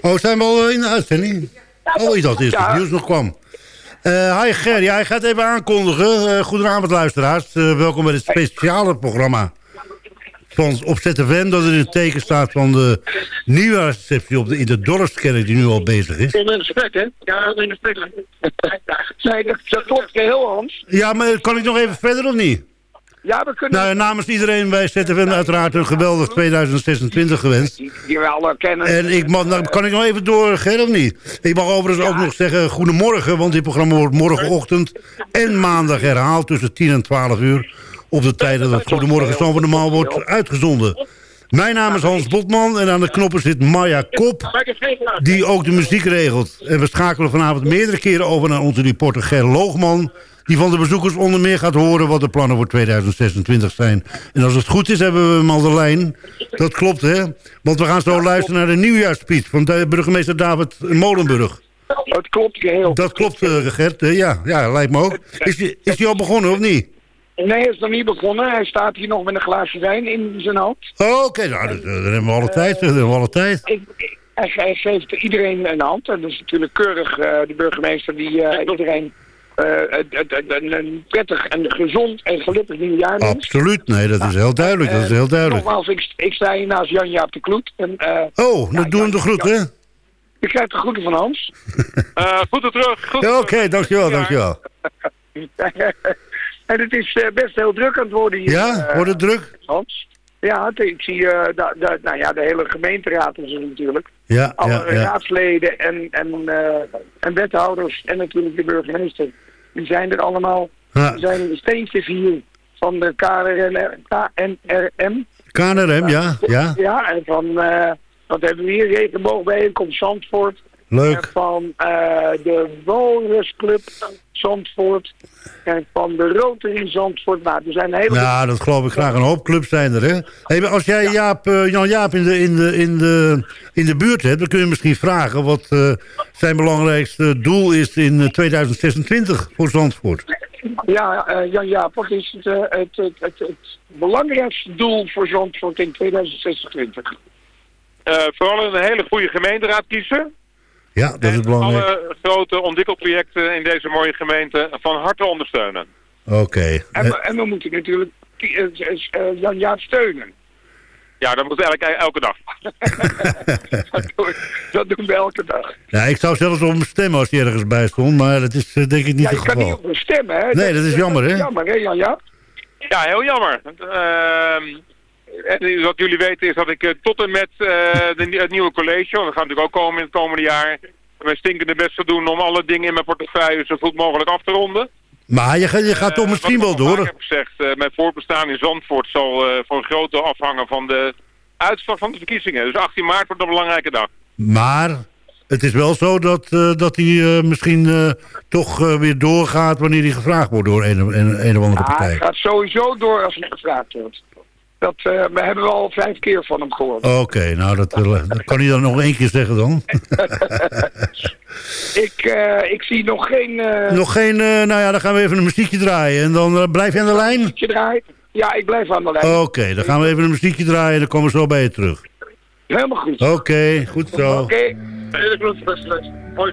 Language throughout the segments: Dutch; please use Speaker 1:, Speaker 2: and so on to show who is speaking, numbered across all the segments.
Speaker 1: Oh, zijn we al in de uitzending? Oh, eerst dat het nieuws nog kwam. Uh, hi Ger, ja, ik ga het even aankondigen. Uh, goedenavond luisteraars. Uh, welkom bij het speciale programma van op ZFM... dat er in het teken staat van de nieuwjaarsreceptie op de, in de Dorpskerk die nu al bezig is.
Speaker 2: In de spek, hè? Ja, in de spek. nee, dat, dat klopt heel, Hans.
Speaker 1: Ja, maar kan ik nog even verder of niet?
Speaker 2: Ja, we kunnen...
Speaker 1: Nou, namens iedereen bij ZFM uiteraard een geweldig 2026 gewenst. Die,
Speaker 2: die we al kennen.
Speaker 1: En ik mag, nou, kan ik nog even door, Ger, of niet? Ik mag overigens ook nog zeggen goedemorgen, want dit programma wordt morgenochtend en maandag herhaald tussen 10 en 12 uur. Op de tijden dat Goedemorgen van normaal wordt uitgezonden. Mijn naam is Hans Botman en aan de knoppen zit Maya Kop, die ook de muziek regelt. En we schakelen vanavond meerdere keren over naar onze reporter Ger Loogman die van de bezoekers onder meer gaat horen wat de plannen voor 2026 zijn. En als het goed is, hebben we hem al de lijn. Dat klopt, hè? Want we gaan zo luisteren naar de nieuwjaarspeech van de burgemeester David Molenburg.
Speaker 2: Dat klopt geheel.
Speaker 1: Dat klopt, uh, Gert. ja, ja, lijkt me ook. Is hij is die al begonnen, of niet?
Speaker 2: Nee, hij is nog niet begonnen. Hij staat hier nog met een glaasje wijn in zijn hand.
Speaker 1: Oh, oké. Nou, dat, hebben we alle tijd. Dat hebben we alle tijd. Ik,
Speaker 2: hij, geeft iedereen een hand. En dat is natuurlijk keurig uh, de burgemeester die uh, iedereen een prettig en gezond en gelukkig nieuwjaar.
Speaker 1: Absoluut, nee, dat is heel duidelijk. dat is heel duidelijk.
Speaker 2: Nogmaals, ik, ik sta hier naast Jan-Jaap de Kloet. En,
Speaker 1: oh, dan doen we de groeten, hè?
Speaker 2: Ik krijg de groeten van Hans.
Speaker 3: groeten terug.
Speaker 1: Ja, Oké, dankjewel, dankjewel.
Speaker 2: en het is best heel druk aan het worden hier.
Speaker 1: Ja, wordt het druk?
Speaker 2: Hans. Ja, ik zie uh, nou ja, de hele gemeenteraad is er natuurlijk.
Speaker 1: Ja,
Speaker 2: Alle
Speaker 1: ja, ja.
Speaker 2: raadsleden en, en, uh, en wethouders en natuurlijk de burgemeester. Die zijn er allemaal. Ja. Die zijn de steentjes hier van de KNRM. KNRM,
Speaker 1: KNRM ja. Ja,
Speaker 2: ja en van, uh, wat hebben we hier? Regenboogbijeenkomst Zandvoort.
Speaker 1: Leuk.
Speaker 2: van uh, de Walrusclub Zandvoort. En van de Rotary Zandvoort. Nou, er zijn hele...
Speaker 1: Ja, dat geloof ik graag. Een hoop clubs zijn er, hè? Hey, als jij Jaap, uh, Jan Jaap in de, in, de, in, de, in de buurt hebt... dan kun je misschien vragen wat uh, zijn belangrijkste doel is in 2026 voor Zandvoort.
Speaker 2: Ja, Jan Jaap, wat is het, het, het, het, het belangrijkste doel voor Zandvoort in 2026?
Speaker 3: vooral een hele goede gemeenteraad kiezen.
Speaker 1: Ja, dat is belangrijk.
Speaker 3: alle grote ontwikkelprojecten in deze mooie gemeente van harte ondersteunen.
Speaker 1: Oké.
Speaker 2: En, en, we moeten natuurlijk uh, Jan Jaap steunen.
Speaker 3: Ja, dat moet eigenlijk elke dag.
Speaker 2: dat, doen we elke dag.
Speaker 1: Ja, ik zou zelfs op hem stemmen als hij ergens bij stond, maar dat is denk ik niet ja, het
Speaker 2: geval. Ja, kan niet op hem stemmen, hè?
Speaker 1: Nee, dat, is jammer, hè?
Speaker 2: Jammer, hè, Jan Jaap?
Speaker 3: Ja, heel jammer. Uh, en wat jullie weten is dat ik uh, tot en met uh, de, het nieuwe college, want dat gaat natuurlijk ook komen in het komende jaar, mijn stinkende best te doen om alle dingen in mijn portefeuille zo goed mogelijk af te ronden.
Speaker 1: Maar je, gaat, je gaat toch misschien wel door.
Speaker 3: Ik heb gezegd, mijn voorbestaan in Zandvoort zal voor een groot deel afhangen van de uitslag van de verkiezingen. Dus 18 maart wordt een belangrijke dag.
Speaker 1: Maar het is wel zo dat, uh, dat hij uh, misschien uh, toch weer doorgaat wanneer hij gevraagd wordt door een, een, een of andere partij.
Speaker 2: hij gaat sowieso door als hij gevraagd wordt. Dat uh, we hebben we al vijf keer van hem gehoord.
Speaker 1: Oké, okay, nou dat, dat, kan hij dan nog één keer zeggen dan.
Speaker 2: ik, uh, ik zie nog geen... Uh...
Speaker 1: Nog geen, nou ja, dan gaan we even een muziekje draaien. En dan blijf je aan de lijn? Een
Speaker 2: muziekje draaien? Ja, ik blijf aan de lijn.
Speaker 1: Oké, okay, dan gaan we even een muziekje draaien en dan komen we zo bij je terug.
Speaker 2: Helemaal goed.
Speaker 1: Oké, okay, goed zo.
Speaker 2: Oké. Okay.
Speaker 3: Hele grote beste Hoi,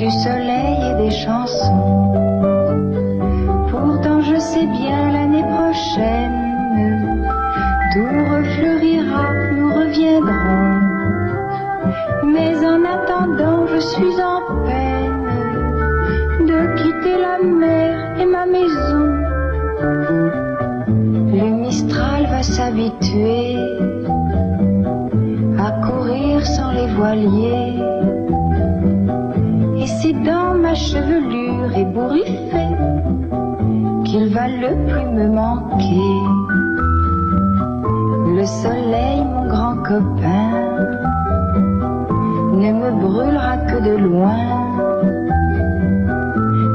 Speaker 4: du soleil et des chansons. Pourtant je sais bien l'année prochaine, tout refleurira, nous reviendrons. Mais en attendant, je suis en peine de quitter la mer et ma maison. Le Mistral va s'habituer à courir sans les voiliers ébouriffée qu'il va le plus me manquer. le soleil, mon grand copain, ne me brûlera que de loin.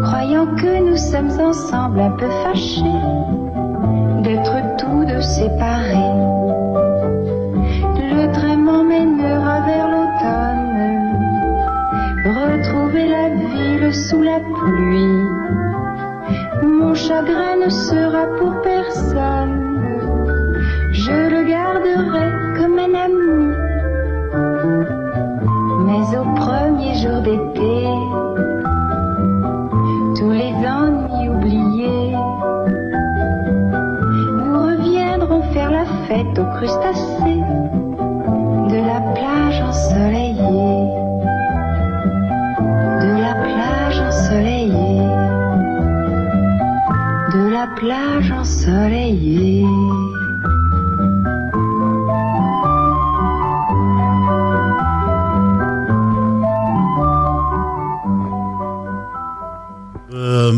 Speaker 4: Croyant que nous sommes ensemble un peu fâchés d'être tous deux séparés. Sera pour personne je le garderai comme un ami. Mais au premier jour d'été,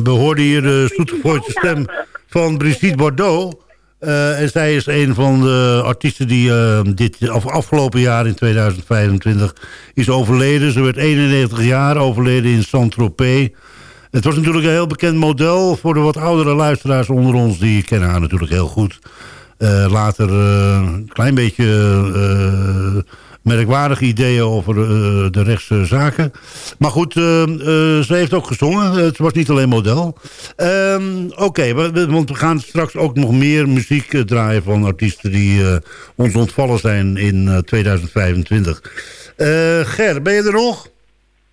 Speaker 1: we hoorden hier de zoetevoortse stem van Brigitte Bardot. Uh, en zij is een van de artiesten die uh, dit af, afgelopen jaar in 2025 is overleden. Ze werd 91 jaar, overleden in Saint-Tropez. Het was natuurlijk een heel bekend model voor de wat oudere luisteraars onder ons. Die kennen haar natuurlijk heel goed. Uh, later een klein beetje merkwaardige ideeën over uh, de rechtse zaken. Maar goed, uh, uh, ze heeft ook gezongen. Het was niet alleen model. Ehm, oké, want we gaan straks ook nog meer muziek draaien van artiesten die ons ontvallen zijn in 2025. Ger, ben je er nog?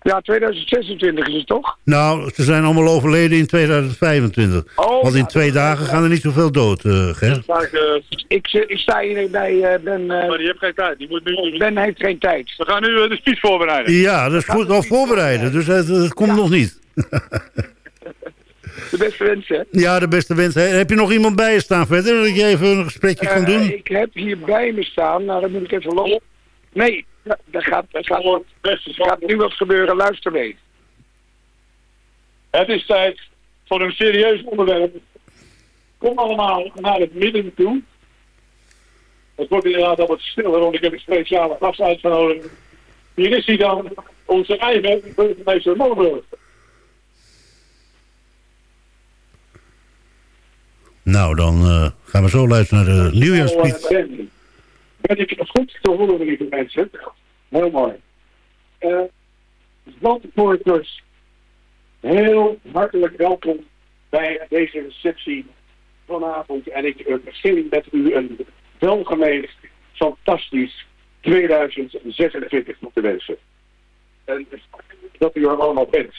Speaker 2: Ja, 2026 is het toch?
Speaker 1: Nou, ze zijn allemaal overleden in 2025. Oh, Want in twee dagen gaan er niet zoveel dood, uh, Ger.
Speaker 2: Ik, ik, sta hier bij uh, Ben... Uh,
Speaker 5: maar die heeft geen tijd. Die moet nu...
Speaker 2: Ben heeft geen tijd.
Speaker 5: We gaan nu de speech voorbereiden.
Speaker 1: Ja, dat is goed al voorbereiden. Dus het, komt nog niet.
Speaker 2: De beste wensen.
Speaker 1: Ja, de beste wensen. Heb je nog iemand bij je staan verder? Dat je even een gesprekje kan doen?
Speaker 2: Ik heb hier bij me staan. Nou, dan moet ik even lopen. Nee, ja, er gaat, er gaat, er gaat nu wat gebeuren, luister mee.
Speaker 5: Het is tijd voor een serieus onderwerp. Kom allemaal naar het midden toe. Het wordt inderdaad al wat stiller, want ik heb een speciale gast uitgenodigd. Hier is hij dan, onze eigen burgemeester Molenburg.
Speaker 1: Nou, dan uh, gaan we zo luisteren naar de nieuwjaarspiet.
Speaker 5: Ben ik goed te horen, lieve mensen? Heel mooi. Uh, Zandvoorters, heel hartelijk welkom bij deze receptie vanavond. En ik uh, begin met u een welgemeend, fantastisch 2026 te wensen. En dat u er allemaal bent.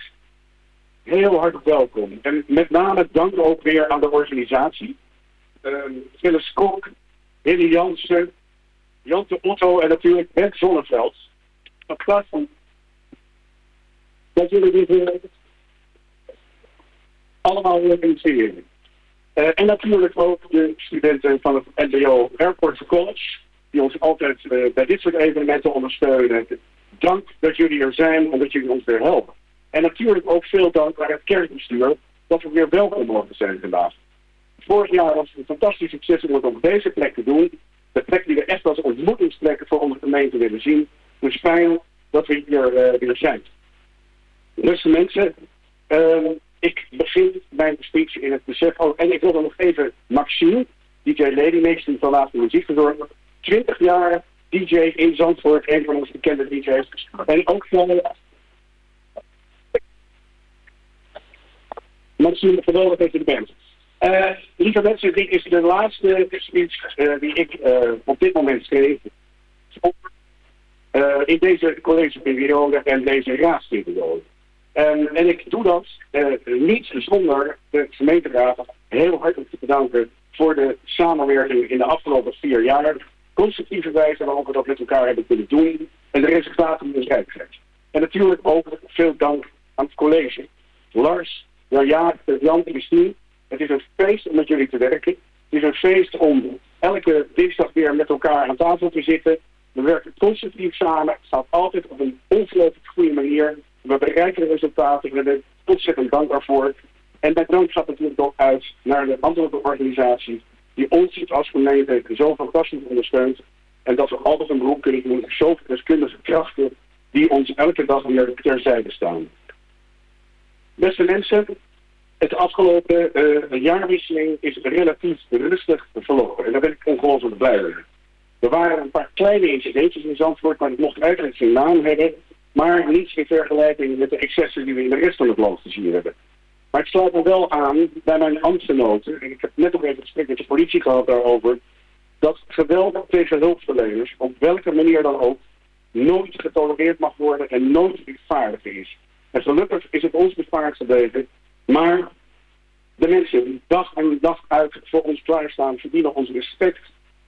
Speaker 5: Heel hartelijk welkom. En met name dank ook weer aan de organisatie. Uh, Phyllis Kok, Henny Jansen, Jante Otto en natuurlijk Bert Zonneveld. Fantastisch dat jullie dit uh, allemaal organiseren. Uh, en natuurlijk ook de studenten van het NBO Airport College, die ons altijd uh, bij dit soort evenementen ondersteunen. Dank dat jullie er zijn en dat jullie ons weer helpen. En natuurlijk ook veel dank aan het kerkbestuur dat we weer welkom mogen zijn vandaag. Vorig jaar was het een fantastisch succes om het op deze plek te doen de plek die we echt als ontmoetingsplek voor onze gemeente willen zien. Dus fijn dat we hier uh, weer zijn. Beste mensen, uh, ik begin mijn speech in het besef. En ik wil dan nog even Maxime, DJ Lady die van laatste muziek verzorgen. 20 jaar DJ in Zandvoort, een van onze bekende DJ's. En ook van. Maxime, geweldig dat je er bent. Uh, lieve mensen, dit is de laatste speech die ik uh, op dit moment schreef. in deze collegeperiode en deze raadsperiode. En ik doe dat niet zonder de gemeenteraad heel hartelijk te bedanken voor de samenwerking in de afgelopen vier jaar. Constructieve wijze waarop we dat met elkaar hebben kunnen doen. En de resultaten die we zijn. En natuurlijk ook veel dank aan het college. Lars, Jan, Jan, Christine het is een feest om met jullie te werken. Het is een feest om elke dinsdag weer met elkaar aan tafel te zitten. We werken constructief samen. Het staat altijd op een ongelooflijk goede manier. We bereiken resultaten. We zijn ontzettend dankbaar voor. En met dank gaat natuurlijk ook uit naar de andere organisaties die ons als gemeente zo fantastisch ondersteunt. En dat we altijd een beroep kunnen doen op zoveel deskundige krachten die ons elke dag weer terzijde staan. Beste mensen, het afgelopen uh, jaarwisseling is relatief rustig verlopen. En daar ben ik ongelooflijk blij mee. Er waren een paar kleine incidentjes in Zandvoort, maar het mocht eigenlijk geen naam hebben. Maar niets in vergelijking met de excessen die we in de rest van het land gezien hebben. Maar het sluit me wel aan bij mijn ambtgenoten. En ik heb net nog even gesprek met de politie gehad daarover. Dat geweld tegen hulpverleners, op welke manier dan ook, nooit getolereerd mag worden en nooit rechtvaardig is. En gelukkig is het ons bespaard gebleven. Maar de mensen die dag en dag uit voor ons klaarstaan, verdienen ons respect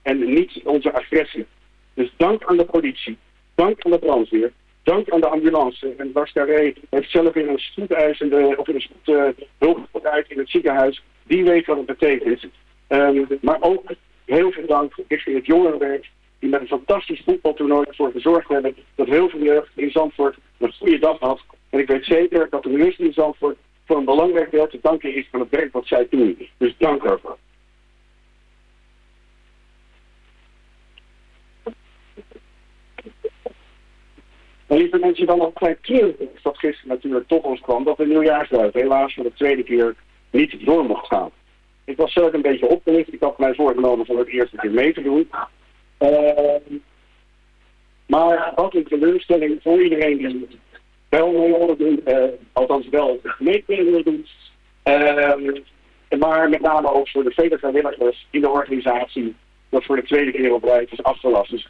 Speaker 5: en niet onze agressie. Dus dank aan de politie, dank aan de brandweer, dank aan de ambulance. En Bas Carré heeft zelf in een spoedeisende, of in een spoed, uh, uit in het ziekenhuis. Die weet wat het betekent. Um, maar ook heel veel dank richting het jongerenwerk. Die met een fantastisch voetbaltoernooi ervoor gezorgd hebben dat heel veel jeugd in Zandvoort een goede dag had. En ik weet zeker dat de minister in Zandvoort voor een belangrijk deel te danken is van het werk wat zij doen. Dus dank. En lieve mensen, dan nog een klein keer dat gisteren natuurlijk toch ons kwam, dat de nieuwjaarsduif helaas voor de tweede keer niet door mocht gaan. Ik was zelf een beetje opgelicht. Ik had mij voorgenomen voor het eerste keer mee te doen. Uh, maar wat een teleurstelling voor iedereen die wel willen doen, uh, althans wel mee willen doen. Uh, maar met name ook voor de vele vrijwilligers in de organisatie, dat voor de tweede keer op rij is afgelast. Dus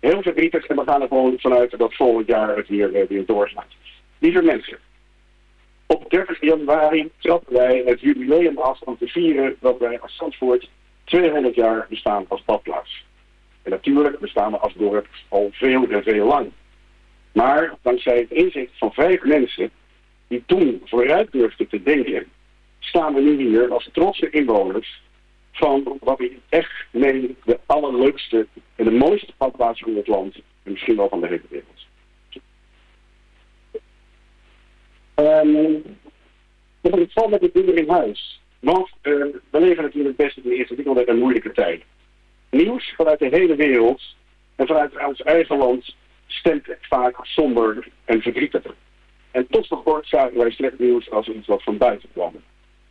Speaker 5: heel verdrietig en we gaan er gewoon vanuit dat volgend jaar het weer, uh, weer doorgaat. Lieve mensen, op 30 januari trappen wij het jubileum af om te vieren dat wij als Zandvoort 200 jaar bestaan als badplaats. En natuurlijk bestaan we als dorp al veel en veel lang. Maar dankzij het inzicht van vijf mensen die toen vooruit durfden te denken, staan we nu hier als trotse inwoners van wat ik echt meen de allerleukste en de mooiste badplaats van het land en misschien wel van de hele wereld. Um, het valt met de dingen in huis. Want uh, we leven natuurlijk best in de eerste wereld een moeilijke tijd. Nieuws vanuit de hele wereld en vanuit ons eigen land stemt vaak somber en verdrietig. En tot voor kort zagen wij slecht nieuws als iets wat van buiten kwam.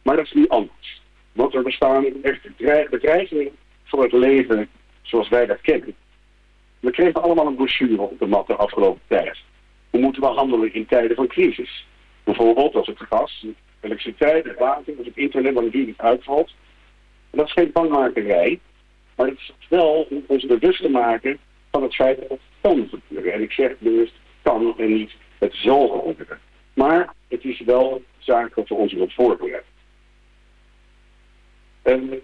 Speaker 5: Maar dat is nu anders. Want er bestaan echt bedreigingen voor het leven zoals wij dat kennen. We kregen allemaal een brochure op de mat de afgelopen tijd. Hoe moeten we handelen in tijden van crisis? Bijvoorbeeld als het gas, elektriciteit, het water, als het internet wanneer die niet uitvalt. En dat is geen bangmakerij, maar het is wel om ons bewust te maken van het feit dat het kan. En ik zeg bewust kan en niet het zal gebeuren. Maar het is wel zaak dat we ons erop voorbereiden. Um,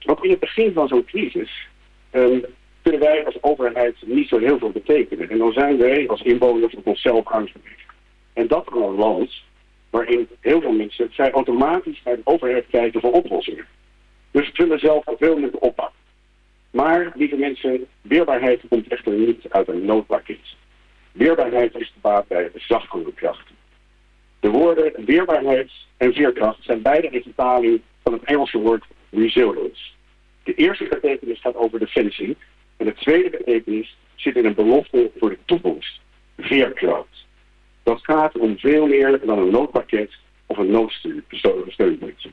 Speaker 5: want in het begin van zo'n crisis um, kunnen wij als overheid niet zo heel veel betekenen. En dan zijn wij als inwoners op onszelf aangewezen. En dat van een land waarin heel veel mensen zij automatisch naar de overheid kijken voor oplossingen. Dus we zullen zelf veel moeten oppakken. Maar, lieve mensen, weerbaarheid komt echter niet uit een noodpakket. Weerbaarheid is de baat bij zachtere krachten. De woorden weerbaarheid en veerkracht zijn beide vertaling van het Engelse woord resilience. De eerste betekenis gaat over defensie en de tweede betekenis zit in een belofte voor de toekomst, veerkracht. Dat gaat om veel meer dan een noodpakket of een noodsteunpuntje.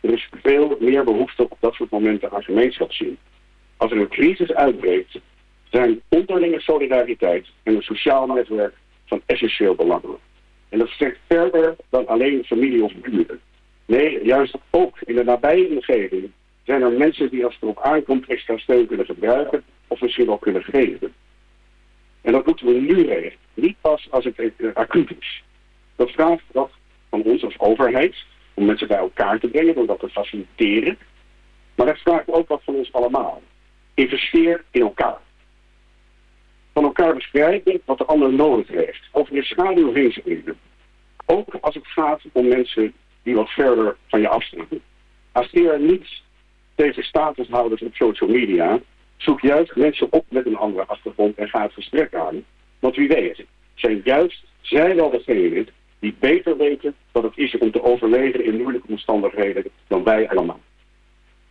Speaker 5: Er is veel meer behoefte op dat soort momenten aan gemeenschapszin. Als er een crisis uitbreekt, zijn onderlinge solidariteit en een sociaal netwerk van essentieel belang. En dat strekt verder dan alleen familie of buren. Nee, juist ook in de nabije omgeving zijn er mensen die als het erop aankomt extra steun kunnen gebruiken of misschien wel kunnen geven. En dat moeten we nu regelen. Niet pas als het uh, acuut is. Dat vraagt wat van ons als overheid om mensen bij elkaar te brengen, door dat te faciliteren. Maar dat vraagt ook wat van ons allemaal. Investeer in elkaar. Van elkaar begrijpen wat de ander nodig heeft. Over je schaduw heen. Ook als het gaat om mensen die wat verder van je afstaan. Acteer niet tegen statushouders op social media. Zoek juist mensen op met een andere achtergrond en ga het gesprek aan. Want wie weet, zijn juist zij wel degenen die beter weten wat het is om te overleven in moeilijke omstandigheden dan wij allemaal.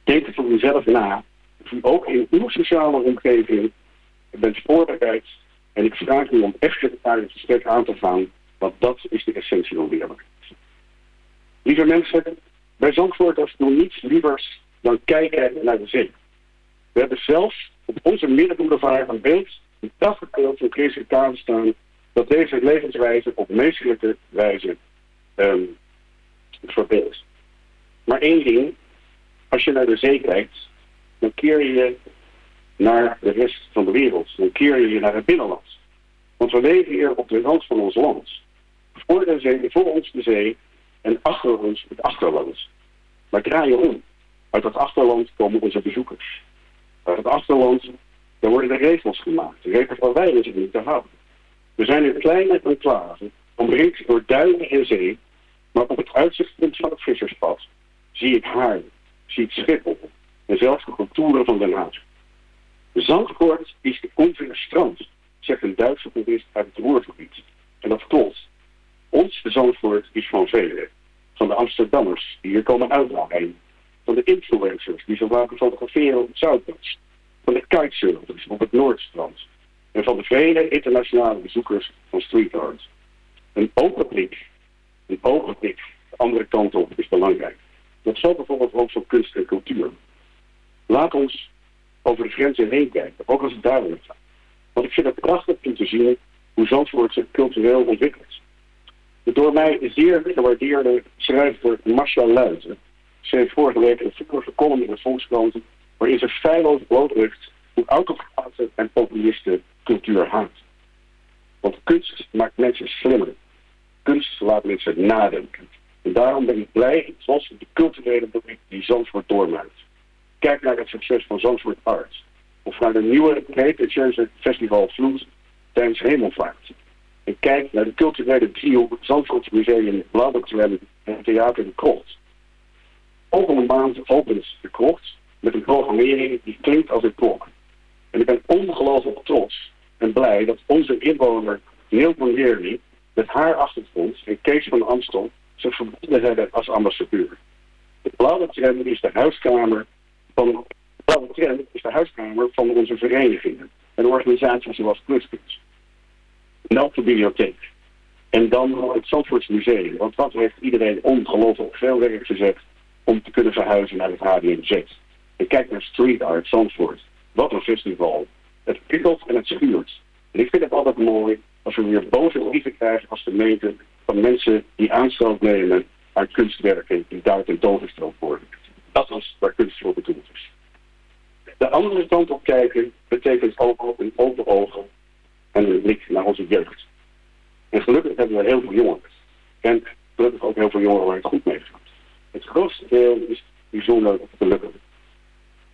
Speaker 5: Denk voor uzelf na. U ook in uw sociale omgeving bent voorbereid. En ik vraag u om echt het gesprek aan te gaan. Want dat is de essentie van weerbaarheid. Lieve mensen, wij Zandvoorters doen niets lievers dan kijken naar de zee. We hebben zelfs op onze middenboulevard een beeld, een taffelbeeld van Christus Kaan staan, dat deze levenswijze op meestelijke wijze um, verbeeldt. Maar één ding, als je naar de zee kijkt, dan keer je naar de rest van de wereld. Dan keer je naar het binnenland. Want we leven hier op de rand van ons land. Voor, de zee, voor ons de zee en achter ons het achterland. Maar draai je om. Uit dat achterland komen onze bezoekers. Uit het achterland daar worden de regels gemaakt. De regels waar wij zich niet te houden. We zijn een kleine enclave, omringd door duinen en zee, maar op het uitzichtpunt van het visserspad zie ik haar, zie ik Schiphol en zelfs de contouren van Den Haag. Zandvoort is de onveilig strand, zegt een Duitse toerist uit het Roergebied. En dat klopt. Ons Zandvoort is van velen. Van de Amsterdammers die hier komen uitdraaien. Van de influencers die zo vaak fotograferen op het Zuidpad. Van de kitesurfers op het Noordstrand. En van de vele internationale bezoekers van street. Een open blik, een open blik de andere kant op is belangrijk. Dat geldt bijvoorbeeld ook voor kunst en cultuur. Laat ons over de grenzen heen kijken, ook als het duidelijk gaat. Want ik vind het prachtig om te zien hoe Zandvoort zich cultureel ontwikkelt. De door mij zeer gewaardeerde schrijver Marcia Luiten schreef vorige week een vorige column in de Volkskrant waarin ze feilloos blootlucht hoe autocraten en populisten cultuur haat. Want kunst maakt mensen slimmer. Kunst laat mensen nadenken. En daarom ben ik blij zoals de culturele publiek die Zandvoort doormaakt. Kijk naar het succes van Zandvoort Arts. Of naar de nieuwe pretentieuze festival Vloed tijdens Hemelvaart. En kijk naar de culturele trio Zandvoort Museum Blauwbakzwem en Theater de Krocht. Volgende maand opent de Krocht met een programmering die klinkt als een klok. En ik ben ongelooflijk trots en blij dat onze inwoner Neil van Leerly met haar achtergrond en Kees van Amstel zich verbonden hebben als ambassadeur. De blauwe tram is de huiskamer van blauwe is de huiskamer van onze verenigingen en organisaties zoals Pluspunt. En de bibliotheek. En dan het Zandvoorts Museum. Want wat heeft iedereen ongelooflijk veel werk gezet om te kunnen verhuizen naar het HDMZ. En kijk naar Street Art Zandvoort. Wat een festival. Het prikkelt en het schuurt. En ik vind het altijd mooi als we weer boze brieven krijgen als gemeente van mensen die aanstoot nemen aan kunstwerken die daar tentoongesteld worden. Dat is waar kunst voor bedoeld is. De andere kant op kijken betekent ook een open ogen en een blik naar onze jeugd. En gelukkig hebben we heel veel jongeren. En gelukkig ook heel veel jongeren waar het goed mee gaat. Het grootste deel is bijzonder gelukkig.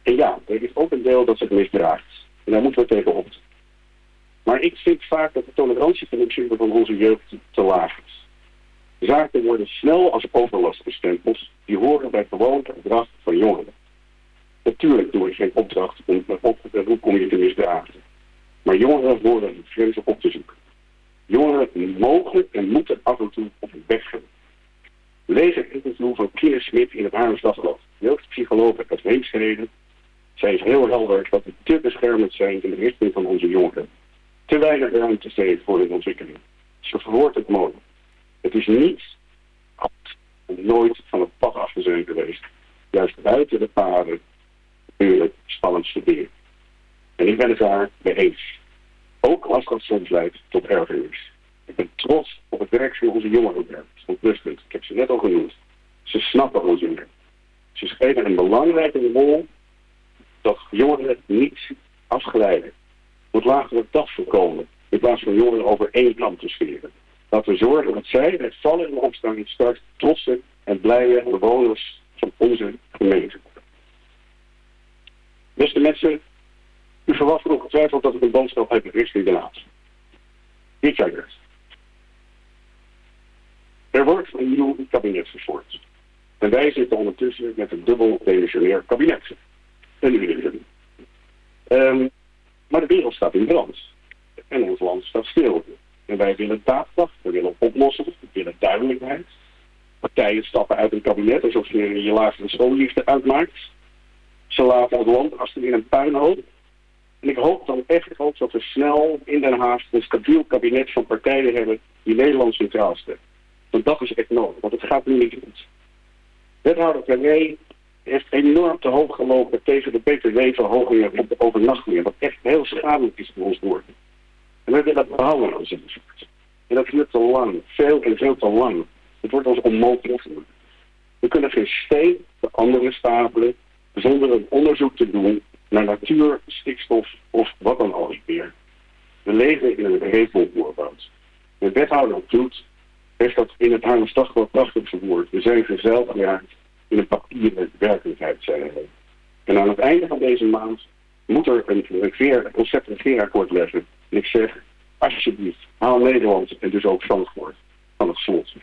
Speaker 5: En ja, er is ook een deel dat zich misdraagt. En daar moeten we tegen op. Maar ik vind vaak dat de tolerantie van onze jeugd te laag is. Zaken worden snel als overlast bestempeld. Die horen bij gewoon gedrag van jongeren. Natuurlijk doe ik geen opdracht om op, hoe kom je te misdragen. Maar jongeren worden de grenzen op te zoeken. Jongeren mogen en moeten af en toe op hun weg gaan. Lees het interview van Kine Smit in het Haarlems Dagblad. Jeugdpsycholoog uit Heemstede. Zij is heel helder dat we te beschermend zijn in de richting van onze jongeren. Te weinig ruimte steeds voor hun ontwikkeling. Ze verwoordt het mooi. Het is niet nooit van het pad afgezien geweest. Juist buiten de paden natuurlijk spannend studeren. En ik ben het daar mee eens. Ook als dat soms leidt tot ergernis. Ik ben trots op het werk van onze jongeren van Pluspunt. Ik heb ze net al genoemd. Ze snappen onze werk. Ze spelen een belangrijke rol dat jongeren niet afgeleiden. Moet laten we dat voorkomen. In plaats van jongeren over één kant te scheren. Laten we zorgen dat zij met vallen in de opstand straks trotse en blije bewoners van onze gemeente Beste mensen, u verwacht ongetwijfeld dat ik een boodschap heb richting de laat. Dit jaar. Er wordt een nieuw kabinet gevormd. En wij zitten ondertussen met een dubbel demissionair kabinet. En nu um, Maar de wereld staat in brand. En ons land staat stil. En wij willen daadkracht, we willen oplossingen, we willen duidelijkheid. Partijen stappen uit een kabinet alsof je je lagere schoolliefde uitmaakt. Ze laten het land achter in een puinhoop. En ik hoop dan echt ook dat we snel in Den Haag een stabiel kabinet van partijen hebben die Nederland centraal stellen. Want dat is echt nodig, want het gaat nu niet goed. Wethouder Carré heeft enorm te hoog gelopen tegen de btw-verhogingen op de overnachtingen. Wat echt heel schadelijk is voor ons dorp. En we willen behouden als En dat duurt te lang. Veel en veel te lang. Het wordt ons onmogelijk. We kunnen geen steen de andere stapelen zonder een onderzoek te doen naar natuur, stikstof of wat dan ook meer. We leven in een regelvoorboud. De wethouder doet heeft dat in het Haarlems Dagblad prachtig verwoord. We zijn geraakt in een papieren werkelijkheid, zei hij. En aan het einde van deze maand moet er een, een concept regeerakkoord leggen. En ik zeg, alsjeblieft, haal Nederland en dus ook Zandvoort van het slot.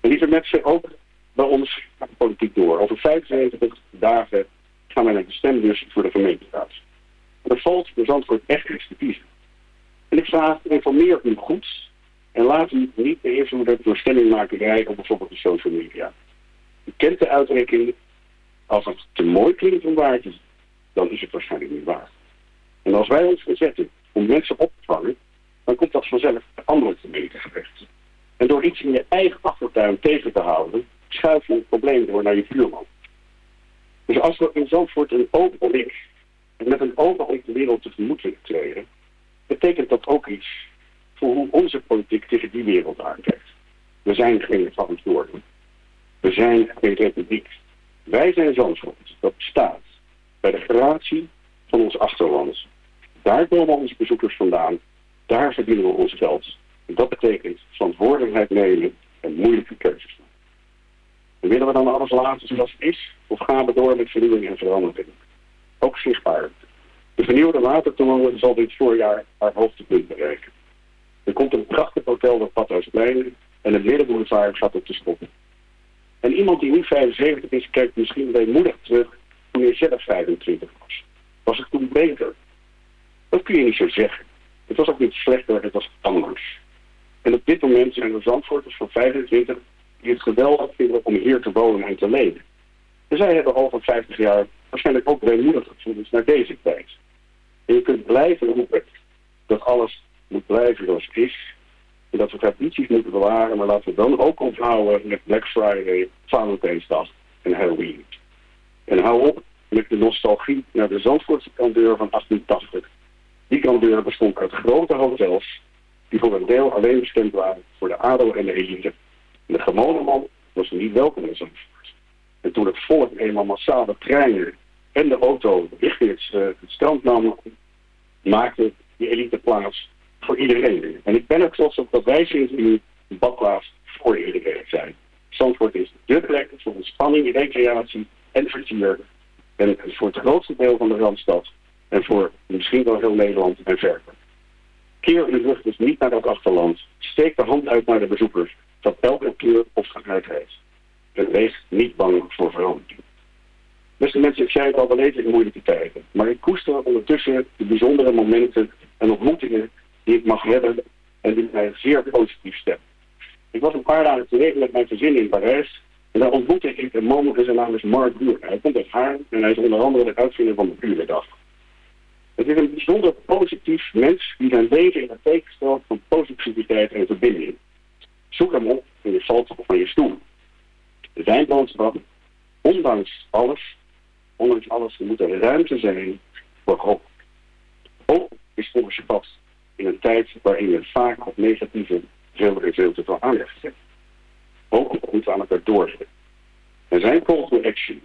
Speaker 5: En lieve mensen, ook bij ons gaat de politiek door. Over 75 dagen gaan wij naar de stembus voor de gemeenteraad. er valt de Zandvoort echt iets te kiezen. En ik vraag, informeer u goed en laat u niet beïnvloeden door stemmingmakerij op bijvoorbeeld de social media. U kent de uitdrukking, als het te mooi klinkt om waar te dan is het waarschijnlijk niet waar. En als wij ons verzetten om mensen op te vangen, dan komt dat vanzelf de andere gemeente gerecht. En door iets in je eigen achtertuin tegen te houden, schuif je het probleem door naar je buurman. Dus als we in Zandvoort een open blik en met een open blik de wereld tegemoet willen treden, betekent dat ook iets voor hoe onze politiek tegen die wereld aankijkt. We zijn geen verantwoordelijk. We zijn geen republiek. Wij zijn Zandvoort. Dat bestaat bij de gratie van ons achterland. Daar komen onze bezoekers vandaan. Daar verdienen we ons geld. En dat betekent verantwoordelijkheid nemen en moeilijke keuzes maken. En willen we dan alles laten zoals het is? Of gaan we door met vernieuwing en verandering? Ook zichtbaar. De vernieuwde watertoren zal dit voorjaar haar hoogtepunt bereiken. Er komt een prachtig hotel op Padhuisplein en de middenboulevard gaat op de stoppen. En iemand die nu 75 is, kijkt misschien weemoedig terug toen hij zelf 25 was. Was het toen beter? Dat kun je niet zo zeggen. Het was ook niet slechter, het was anders. En op dit moment zijn er Zandvoorters van 25 die het geweldig vinden om hier te wonen en te leven. En zij hebben al van 50 jaar waarschijnlijk ook weemoedig gevoelens naar deze tijd. En je kunt blijven roepen dat alles moet blijven zoals het is. En dat we tradities moeten bewaren, maar laten we dan ook onthouden met Black Friday, Valentijnsdag en Halloween. En hou op met de nostalgie naar de Zandvoortse kandeur van 1880. Die kandeur bestond uit grote hotels die voor een deel alleen bestemd waren voor de adel en de elite. De gewone man was niet welkom in Zandvoort. En toen het volk eenmaal massaal de treinen en de auto richting het, uh, het strand nam, maakte die elite plaats voor iedereen. En ik ben er trots op dat wij sinds nu een badplaats voor iedereen zijn. Zandvoort is dé plek voor ontspanning, recreatie en vertier. En voor het grootste deel van de Randstad. En voor misschien wel heel Nederland en verder. Keer uw rug dus niet naar dat achterland. Steek de hand uit naar de bezoekers. Dat elke keer of reis. En wees niet bang voor verandering. Beste mensen, ik zei het al, we leven in moeilijke. Maar ik koester ondertussen de bijzondere momenten en ontmoetingen die ik mag hebben en die mij zeer positief stemmen. Ik was een paar dagen geleden met mijn gezin in Parijs en daar ontmoette ik een man zijn naam is Mark Boer. Hij komt uit Haarlem en hij is onder andere de uitvinder van de Burendag. Het is een bijzonder positief mens die zijn leven in het teken stelt van positiviteit en verbinding. Zoek hem op in de valt van je stoel. Zijn boodschap, ondanks alles, ondanks alles, moet er ruimte zijn voor hoop. Hoop is volgens je vast in een tijd waarin je vaak op negatieve veel en veel te veel aandacht. Ook we aan elkaar doorzetten. Er zijn call to action.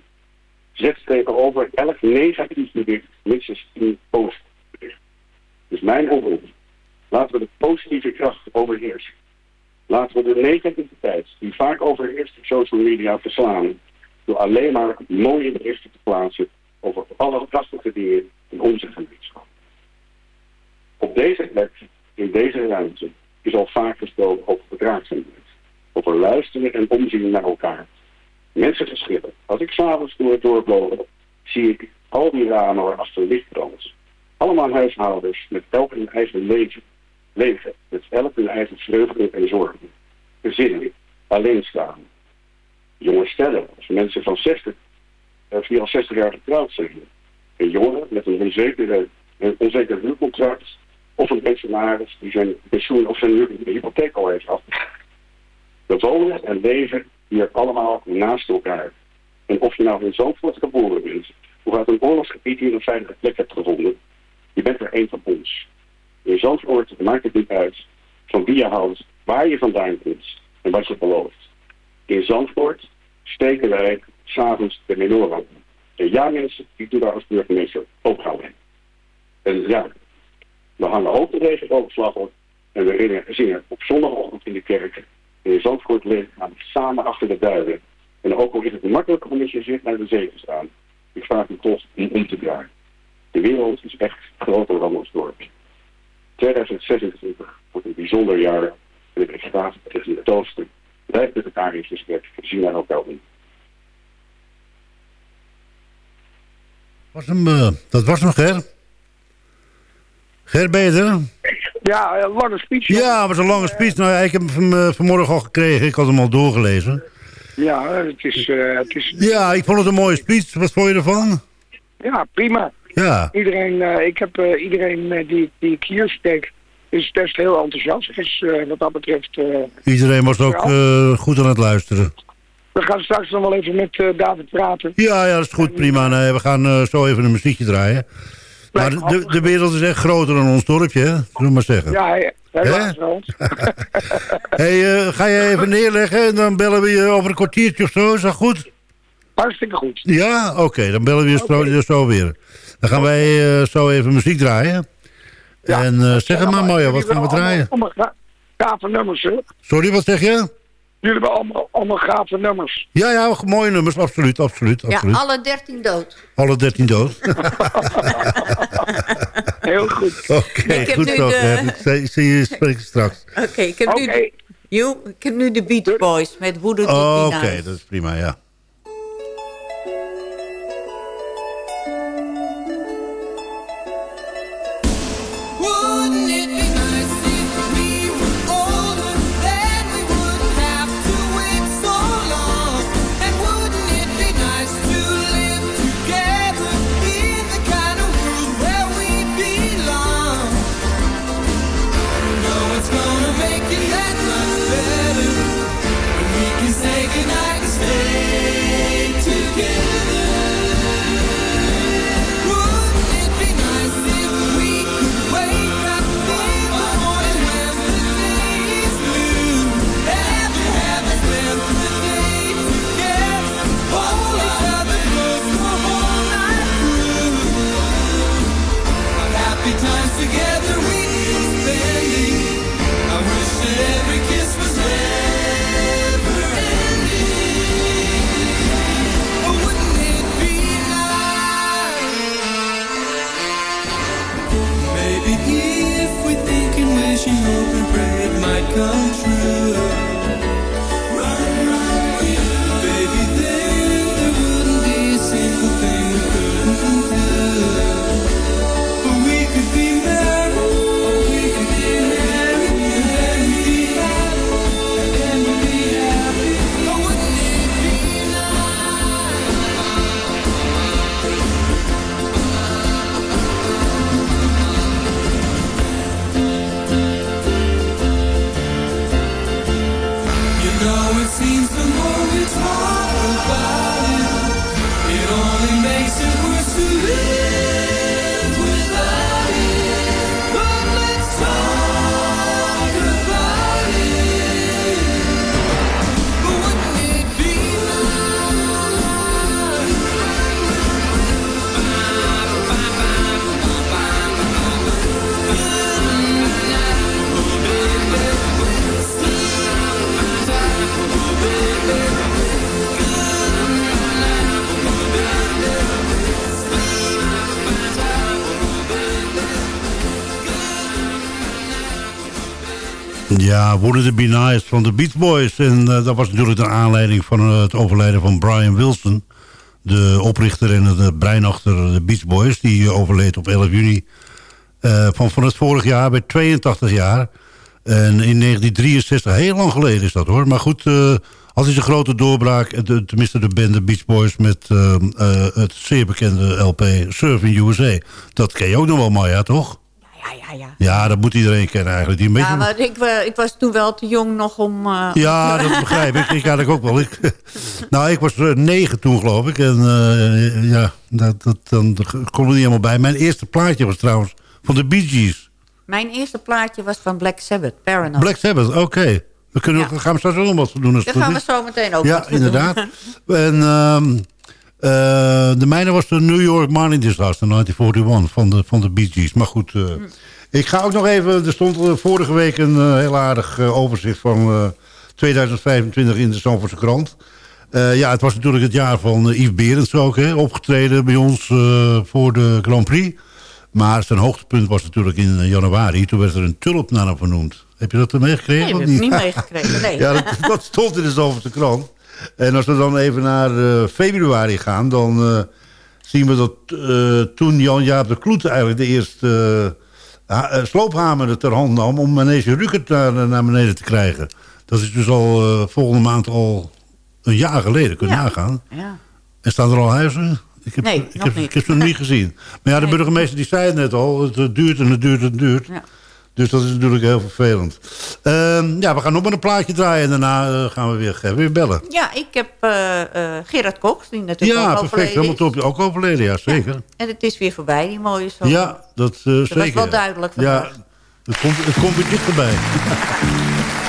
Speaker 5: Zet tegenover elk negatief bericht minstens tien positief bericht. Dus mijn oproep. Laten we de positieve kracht overheersen. Laten we de negativiteit die vaak overheerst op social media verslaan. Door alleen maar mooie berichten te plaatsen over alle prachtige dingen in onze gemeenschap. Op deze plek, in deze ruimte, is al vaak gesproken over verdraagzaamheid. Over luisteren en omzien naar elkaar. Mensen verschillen. Als ik s'avonds door het zie ik al die ramen waar achter licht brandt. Allemaal huishoudens met elk hun eigen leven. Leven, met elk hun eigen vreugde en zorgen. Gezinnen, alleen staan. Jonge stellen, als mensen van 60. die al 60 jaar getrouwd zijn. Een jongen met een onzeker, een huurcontract of een pensionaris die zijn pensioen of zijn hypotheek al heeft afgegeven. We wonen en leven hier allemaal naast elkaar. En of je nou in Zandvoort geboren bent, of uit een oorlogsgebied hier een veilige plek hebt gevonden, je bent er één van ons. In Zandvoort maakt het niet uit van wie je houdt, waar je vandaan komt en wat je belooft. In Zandvoort steken wij s'avonds de menorah. En ja mensen, die doen daar als burgemeester ook gaan En ja, we hangen ook de regenboogvlag op. En we zingen op zondagochtend in de kerk. In Zandvoort leven gaan samen achter de duinen. En ook al is het makkelijker om met je naar de zee te staan. Ik vraag u toch om om te draaien. De wereld is echt groter dan ons dorp. 2026 wordt een bijzonder jaar. En ik ben graag tegen het toosten. Blijf met elkaar in gesprek. Zien naar elkaar om.
Speaker 6: Was hem, uh, dat was nog, Ger. Ger, ben je er?
Speaker 2: Ja, een lange speech.
Speaker 6: Ja, het was een lange speech. Nou, ik heb hem uh, vanmorgen al gekregen. Ik had hem al doorgelezen.
Speaker 2: Ja, het is, uh, het is...
Speaker 6: Ja, ik vond het een mooie speech. Wat vond je ervan?
Speaker 2: Ja, prima.
Speaker 6: Ja.
Speaker 2: Iedereen, ik heb iedereen die, die ik hier steek, is best heel enthousiast. Dus wat dat betreft...
Speaker 6: iedereen was ook goed aan het luisteren.
Speaker 2: We gaan straks nog wel even met David praten.
Speaker 6: Ja, ja, dat is goed, prima. Nee, we gaan zo even een muziekje draaien. Maar de, de wereld is echt groter dan ons dorpje, hè? Zullen maar zeggen.
Speaker 2: Ja, helaas wel.
Speaker 6: hey, uh, ga je even neerleggen en dan bellen we je over een kwartiertje of zo. Is dat goed?
Speaker 2: Hartstikke goed.
Speaker 6: Ja? Oké, dan bellen we je okay. zo, zo, weer. Dan gaan wij uh, zo even muziek draaien. Ja. En uh, zeg ja, maar, Marja, wat gaan we draaien?
Speaker 2: Gave nummers, hè?
Speaker 6: Sorry, wat zeg je?
Speaker 2: Jullie hebben allemaal, allemaal gave nummers.
Speaker 6: Ja, ja, mooie nummers, absoluut, absoluut. absoluut.
Speaker 7: Ja, alle dertien dood.
Speaker 6: Alle dertien dood.
Speaker 2: Heel goed.
Speaker 6: Oké, okay, goed zo. De... Ik zie je spreken straks.
Speaker 7: Oké, okay, ik, heb okay. nu, ik heb nu de Beach Boys met
Speaker 6: oh, Oké, okay, dat is prima, ja. Wouldn't It Be Nice van de Beach Boys. En uh, dat was natuurlijk de aanleiding van uh, het overlijden van Brian Wilson. De oprichter en het brein achter de Beach Boys. Die overleed op 11 juni uh, van, van het vorig jaar bij 82 jaar. En in 1963, heel lang geleden is dat hoor. Maar goed,
Speaker 1: had hij zijn grote doorbraak. De, tenminste de band The Beach Boys met uh, uh, het zeer bekende LP Surfing USA. Dat ken je ook nog wel, Maya, toch?
Speaker 7: Ja, ja, ja.
Speaker 1: Ja, dat moet iedereen kennen eigenlijk. Die
Speaker 7: ja, maar ik, ik, was toen wel te jong nog om... Uh...
Speaker 1: Ja, dat begrijp ik. Ik had ik ook wel. Ik, nou, ik was negen toen, geloof ik. En ja, dat, dat, dan kon er niet helemaal bij. Mijn eerste plaatje was trouwens van de Bee Gees.
Speaker 7: Mijn eerste plaatje was van Black Sabbath, Paranoid.
Speaker 1: Black Sabbath, oké. We kunnen, ja. gaan we straks ook nog wat doen.
Speaker 7: Dat gaan we zo meteen ook
Speaker 1: Ja, inderdaad. en um, uh, de mijne was de New York Mining Disaster 1941 van de, van de Bee Gees. Maar goed, uh, hm. ik ga ook nog even... Er stond vorige week een uh, heel aardig overzicht van 2025 in de Zandvoortse krant. ja, het was natuurlijk het jaar van Yves Berends ook, hè, opgetreden bij ons voor de Grand Prix. Maar zijn hoogtepunt was natuurlijk in januari. Toen werd er een tulp naar hem vernoemd. Heb je dat er meegekregen?
Speaker 7: Nee, dat heb ik niet meegekregen, nee.
Speaker 1: ja, dat, dat, stond in de Zalverse krant. En als we dan even naar uh, februari gaan... dan uh, zien we dat uh, toen Jan-Jaap de Kloet eigenlijk de eerste sloophamer ter hand nam... om Manege Rukert naar, naar beneden te krijgen. Dat is dus al volgende maand al een jaar geleden, kun je ja. nagaan. Ja. En staan er al huizen? Ik heb,
Speaker 7: nee,
Speaker 1: ik heb,
Speaker 7: niet.
Speaker 1: ik heb ze nog niet gezien. Maar ja, de burgemeester die zei het net al. Het duurt en het duurt en het duurt. Ja. Dus dat is natuurlijk heel vervelend. Uh, ja, we gaan nog maar een plaatje draaien. En daarna uh, gaan we weer, weer bellen.
Speaker 7: Ja, ik heb uh, Gerard Cox, die natuurlijk
Speaker 1: ja,
Speaker 7: ook
Speaker 1: perfect. Helemaal top. Ook overleden, ja, zeker. Ja.
Speaker 7: En het is weer voorbij, die mooie zomer.
Speaker 1: Ja, dat, dat zeker. Dat
Speaker 7: was wel duidelijk
Speaker 1: vandaag. Ja, het komt, het komt weer dichterbij.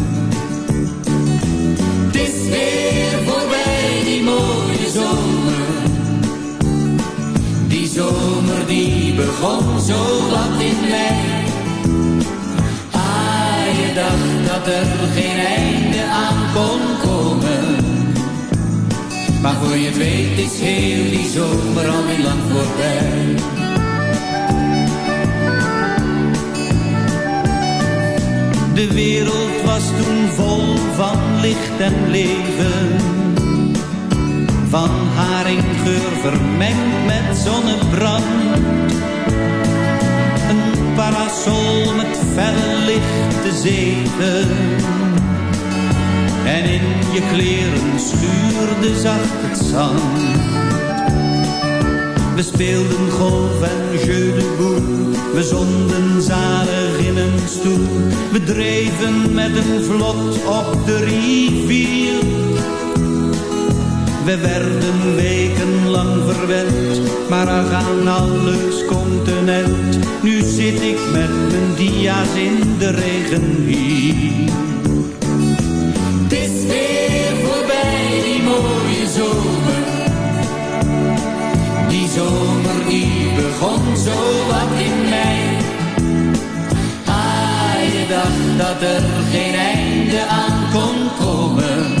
Speaker 8: Begon zo wat in mei. Ah, je dacht dat er geen einde aan kon komen. Maar voor je weet is heel die zomer al niet lang voorbij. De wereld was toen vol van licht en leven van haringgeur vermengd met zonnebrand. Parasol met lichte zeven. En in je kleren schuurde zacht het zand. We speelden golf en jeu de. We zonden zalig in een stoel. We dreven met een vlot op de rivier we werden wekenlang verwend, maar aan alles continent. Nu zit ik met mijn dia's in de regen hier. Het is weer voorbij, die mooie zomer. Die zomer die begon zo wat in mei. Ah, je dacht dat er geen einde aan kon komen.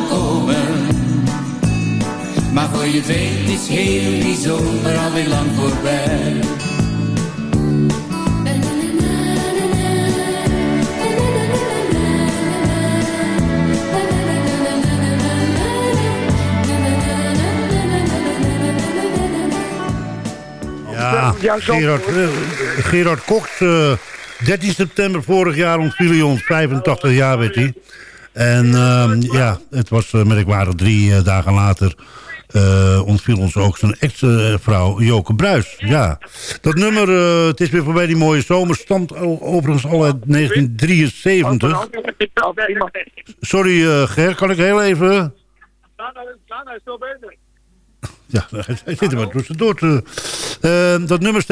Speaker 8: Maar voor je weet is heel die zomer alweer lang voorbij.
Speaker 1: Ja, Gerard, eh, Gerard Koks, eh, 13 september vorig jaar ontviel hij ons, 85 jaar werd hij. En ehm, ja, het was uh, merkwaardig, drie eh, dagen later eh, ontviel ons ook zijn ex-vrouw Joke Bruis. Ja, dat nummer, eh, het is weer voorbij die mooie zomer, stamt overigens al uit 1973. Sorry uh, Ger, kan ik heel even... Ja, hij zit er maar tussendoor. Te, uh, dat nummer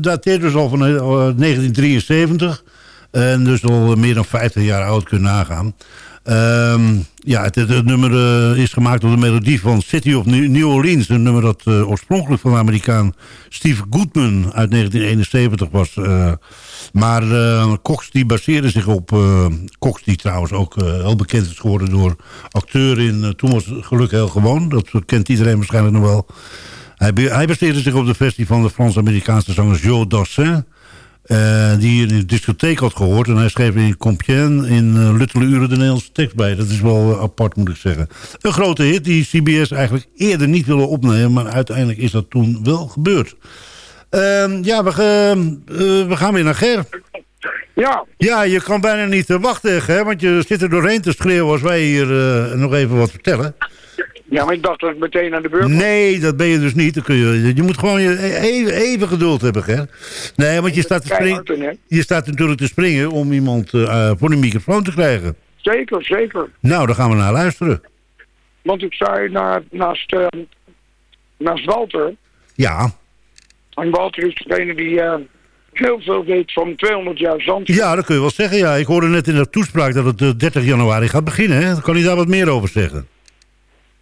Speaker 1: dateert dus al van uh, 1973. En dus al meer dan 50 jaar oud kunnen nagaan. Um, ja, het, nummer uh, is gemaakt door de melodie van City of New Orleans. Een nummer dat uh, oorspronkelijk van de Amerikaan Steve Goodman uit 1971 was. Uh, maar Cox die baseerde zich op... Cox die trouwens ook heel bekend is geworden door acteur in... toen was Geluk heel gewoon. Dat kent iedereen waarschijnlijk nog wel. Hij, hij baseerde zich op de versie van de Frans-Amerikaanse zanger Joe Dassin... Uh, die in de discotheek had gehoord. En hij schreef in Compiègne in uh, luttele uren de Nederlandse tekst bij. Dat is wel uh, apart, moet ik zeggen. Een grote hit die CBS eigenlijk eerder niet willen opnemen. Maar uiteindelijk is dat toen wel gebeurd. Ehm, ja, we, we, gaan weer naar Ger.
Speaker 2: Ja.
Speaker 1: Ja, je kan bijna niet wachten, hè, want je zit er doorheen te schreeuwen als wij hier nog even wat vertellen.
Speaker 2: Ja, maar ik dacht dat ik meteen aan de beurt
Speaker 1: Nee, dat ben je dus niet. Dan kun je, je moet gewoon je even, even geduld hebben, hè. Nee, want je staat, te springen, je staat natuurlijk te springen om iemand uh, voor de microfoon te krijgen.
Speaker 2: Zeker, zeker.
Speaker 1: Nou, daar gaan we naar luisteren.
Speaker 2: Want ik naar, naast, uh, naast Walter.
Speaker 1: Ja.
Speaker 2: En Walter is degene die uh, heel veel weet van 200 jaar zand.
Speaker 1: Ja, dat kun je wel zeggen, ja. Ik hoorde net in de toespraak dat het 30 januari gaat beginnen, hè. Kan hij daar wat meer over zeggen?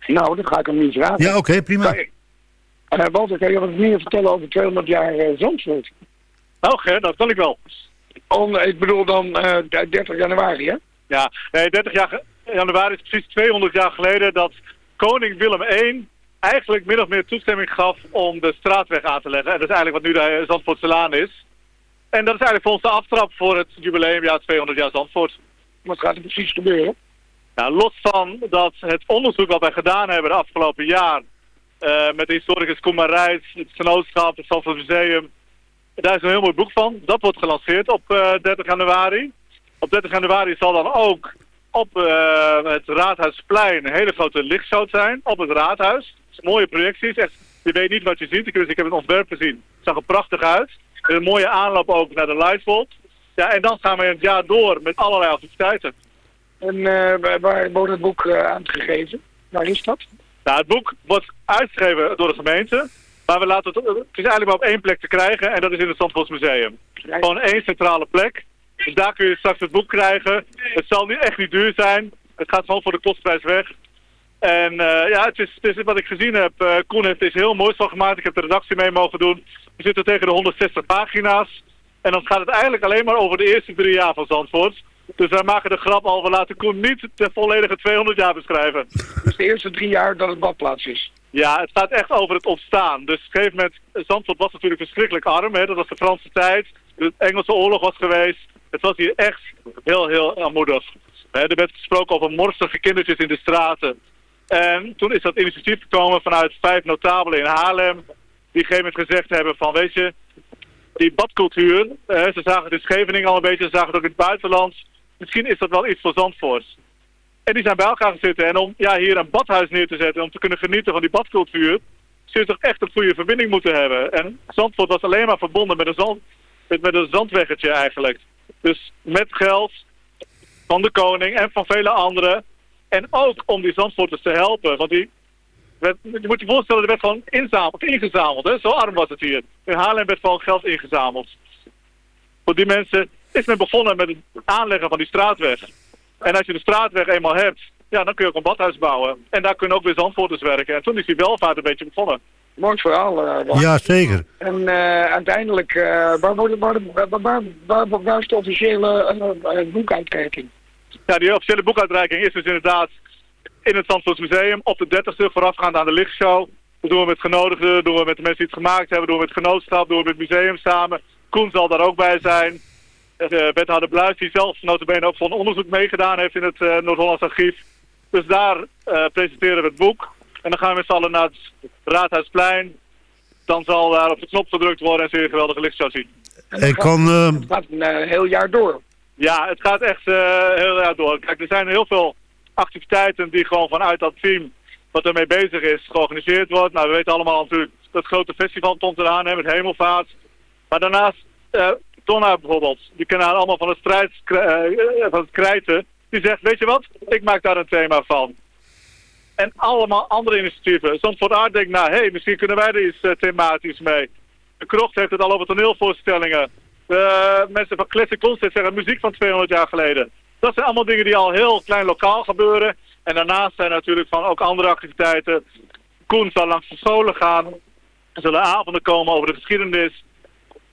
Speaker 2: Nou, dat ga ik hem niet vragen.
Speaker 1: Ja, oké, okay, prima.
Speaker 2: Uh, Walter, kan je wat meer vertellen over 200 jaar uh, Zandvoort?
Speaker 9: Nou, Ger, dat kan ik wel.
Speaker 2: Om, ik bedoel dan uh, 30 januari, hè?
Speaker 9: Ja, nee, 30 jaar januari is precies 200 jaar geleden dat koning Willem I eigenlijk min of meer toestemming gaf om de straatweg aan te leggen. En dat is eigenlijk wat nu de Zandvoortselaan is. En dat is eigenlijk voor ons de aftrap voor het jubileumjaar 200 jaar Zandvoort.
Speaker 2: Wat gaat er precies gebeuren?
Speaker 9: Los van dat het onderzoek wat wij gedaan hebben de afgelopen jaar... Uh, met de historicus Koen Marijs, het Genootschap, het Zandvoort Museum... daar is een heel mooi boek van. Dat wordt gelanceerd op uh, 30 januari. Op 30 januari zal dan ook op uh, het Raadhuisplein een hele grote lichtshow zijn. Op het Raadhuis. Mooie projecties. Echt, je weet niet wat je ziet. Dus ik heb het ontwerp gezien. Het zag er prachtig uit. Een mooie aanloop ook naar de Lightvolt. Ja, en dan gaan we het jaar door met allerlei activiteiten.
Speaker 2: En waar wordt het boek uh, aangegeven? Waar is dat?
Speaker 9: Nou, het boek wordt uitgegeven door de gemeente. Maar we laten het, het is eigenlijk maar op één plek te krijgen. En dat is in het Zandvoortsmuseum. Ja. Gewoon één centrale plek. Dus daar kun je straks het boek krijgen. Het zal niet, echt niet duur zijn. Het gaat gewoon voor de kostprijs weg. En uh, ja, het is, het is wat ik gezien heb. Uh, Koen heeft er heel moois van gemaakt. Ik heb de redactie mee mogen doen. We zitten tegen de 160 pagina's. En dan gaat het eigenlijk alleen maar over de eerste drie jaar van Zandvoort. Dus wij maken de grap al, we laten Koen niet de volledige 200 jaar beschrijven.
Speaker 2: Dus de eerste drie jaar dat het badplaats is?
Speaker 9: Ja, het gaat echt over het ontstaan. Dus op een gegeven moment, Zandvoort was natuurlijk verschrikkelijk arm. Hè? Dat was de Franse tijd. De Engelse oorlog was geweest. Het was hier echt heel, heel armoedig. Er werd gesproken over morstige kindertjes in de straten. En toen is dat initiatief gekomen vanuit vijf notabelen in Haarlem. Die op een gegeven moment gezegd hebben van, weet je, die badcultuur, ze zagen het in Scheveningen al een beetje, ze zagen het ook in het buitenland. Misschien is dat wel iets voor Zandvoort. En die zijn bij elkaar gaan zitten. En om ja, hier een badhuis neer te zetten, om te kunnen genieten van die badcultuur, zul je toch echt een goede verbinding moeten hebben. En Zandvoort was alleen maar verbonden met een, met, een zandweggetje eigenlijk. Dus met geld van de koning en van vele anderen. En ook om die Zandvoorters te helpen. Want die, je moet je voorstellen, er werd gewoon inzameld, ingezameld. Hè? Zo arm was het hier. In Haarlem werd gewoon geld ingezameld. Voor die mensen is men begonnen met het aanleggen van die straatweg. En als je de straatweg eenmaal hebt, ja, dan kun je ook een badhuis bouwen. En daar kunnen ook weer zandvoorters werken. En toen is die welvaart een beetje begonnen.
Speaker 2: Mooi verhaal. Uh,
Speaker 1: ja, zeker.
Speaker 2: En uh, uiteindelijk, uh, waar, waar, waar, waar, waar, is de officiële boekuitreiking?
Speaker 9: Ja, die officiële boekuitreiking is dus inderdaad in het Zandvoorts Museum op de 30ste voorafgaand aan de lichtshow. Dat doen we met genodigden, doen we met de mensen die het gemaakt hebben, doen we met genootschap, doen we met het museum samen. Koen zal daar ook bij zijn. De wethouder Bluis, die zelf notabene ook van onderzoek meegedaan heeft in het uh, Noord-Hollands archief. Dus daar uh, presenteren we het boek. En dan gaan we met z'n allen naar het Raadhuisplein. Dan zal daar op de knop gedrukt worden en zul je een geweldige lichtshow zien.
Speaker 1: Kan, uh...
Speaker 2: Het gaat een heel jaar door.
Speaker 9: Ja, het gaat echt heel jaar door. Kijk, er zijn heel veel activiteiten die gewoon vanuit dat team wat ermee bezig is, georganiseerd wordt. Nou, we weten allemaal natuurlijk dat grote festival komt eraan, hè, met hemelvaart. Maar daarnaast, uh, Donna bijvoorbeeld, die kennen allemaal van het, strijd, uh, van het krijten. Die zegt, weet je wat, ik maak daar een thema van. En allemaal andere initiatieven. Voor Aard denkt, nou, hé, hey, misschien kunnen wij er iets uh, thematisch mee. De Krocht heeft het al over toneelvoorstellingen. De mensen van Classic Concert zeggen muziek van 200 jaar geleden. Dat zijn allemaal dingen die al heel klein lokaal gebeuren. En daarnaast zijn natuurlijk van ook andere activiteiten. Koen zal langs de scholen gaan. Er zullen avonden komen over de geschiedenis.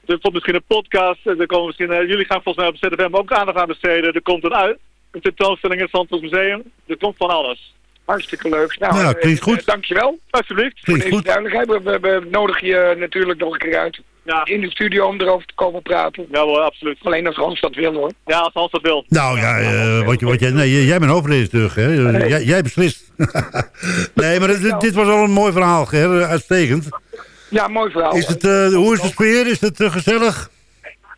Speaker 9: Er komt misschien een podcast. Er komen misschien, uh, jullie gaan volgens mij op ZFM ook aandacht aan besteden. Er komt een, uit, een tentoonstelling in het Zandvoort Museum. Er komt van alles.
Speaker 2: Hartstikke leuk. Nou,
Speaker 1: ja, klinkt goed.
Speaker 2: Uh, dankjewel.
Speaker 9: Alsjeblieft.
Speaker 1: Klinkt goed.
Speaker 2: duidelijkheid. We, we, we nodigen je natuurlijk nog een keer uit.
Speaker 9: Ja.
Speaker 2: In de studio om erover te komen praten.
Speaker 9: Ja hoor, absoluut.
Speaker 2: Alleen als Hans dat wil hoor.
Speaker 9: Ja, als Hans dat wil.
Speaker 1: Nou ja, uh, wat, je, wat jij, nee, jij bent hoofdredacteur, hè? Nee. Jij, jij beslist. nee, maar dit, dit, was al een mooi verhaal, hè? uitstekend.
Speaker 2: Ja, mooi verhaal.
Speaker 1: Is het, uh, hoe is de sfeer? Is het uh, gezellig?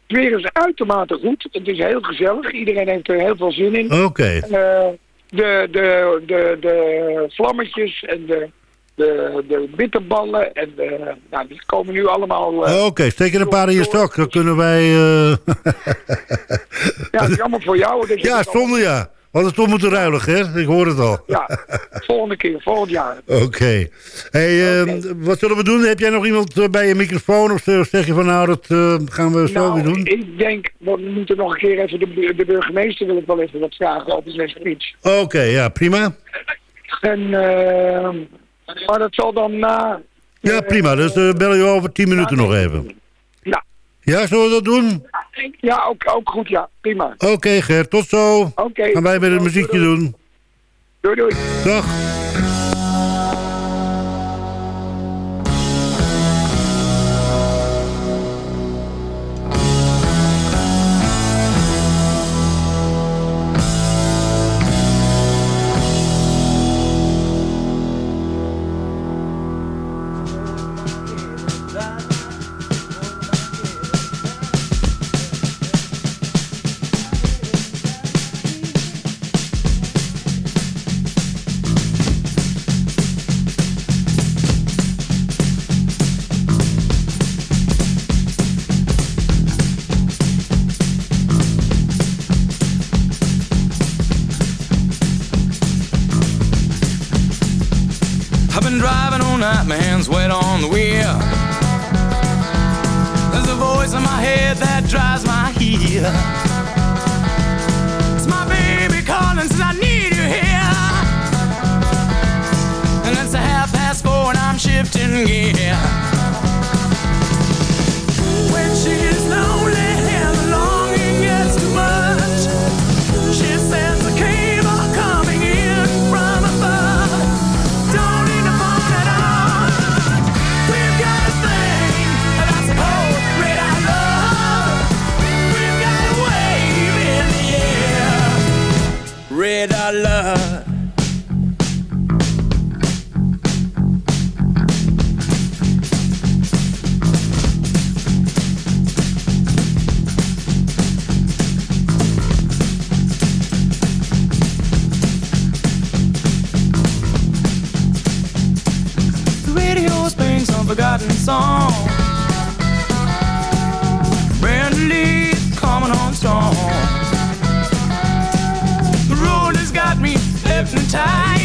Speaker 2: Sfeer is uitermate goed. Het is heel gezellig. Iedereen heeft er heel veel zin in.
Speaker 1: Oké. Okay.
Speaker 2: de, de, de, de vlammetjes en de de, de bitterballen. En de, nou, die komen nu allemaal... Uh,
Speaker 1: Oké, okay, steek er een paar in je stok. Dan kunnen wij... Uh...
Speaker 2: ja, het is jammer voor jou. Dat
Speaker 1: ja, zonder ja. Hadden toch moeten ruilen, hè? Ik hoor het al.
Speaker 2: Ja, volgende keer, volgend jaar.
Speaker 1: Oké. Okay. Hey, okay. Uh, wat zullen we doen? Heb jij nog iemand bij je microfoon? Of zeg je van nou, dat uh, gaan we zo
Speaker 2: nou,
Speaker 1: weer doen?
Speaker 2: ik denk, we moeten nog een keer even de, de burgemeester wil ik wel even wat vragen over zijn speech.
Speaker 1: Oké, okay, ja, prima.
Speaker 2: En... Uh, maar dat zal dan na...
Speaker 1: Ja, prima. Dus bel je over tien minuten nog even.
Speaker 2: Ja.
Speaker 1: Zullen we dat doen?
Speaker 2: Ja, ook, ook goed, ja. Prima.
Speaker 1: Oké, okay, Gert. Tot zo.
Speaker 2: Oké. Okay.
Speaker 1: Gaan wij met het muziekje
Speaker 2: doei.
Speaker 1: doen.
Speaker 2: Doei, doei.
Speaker 1: Dag.
Speaker 10: Hypnotized,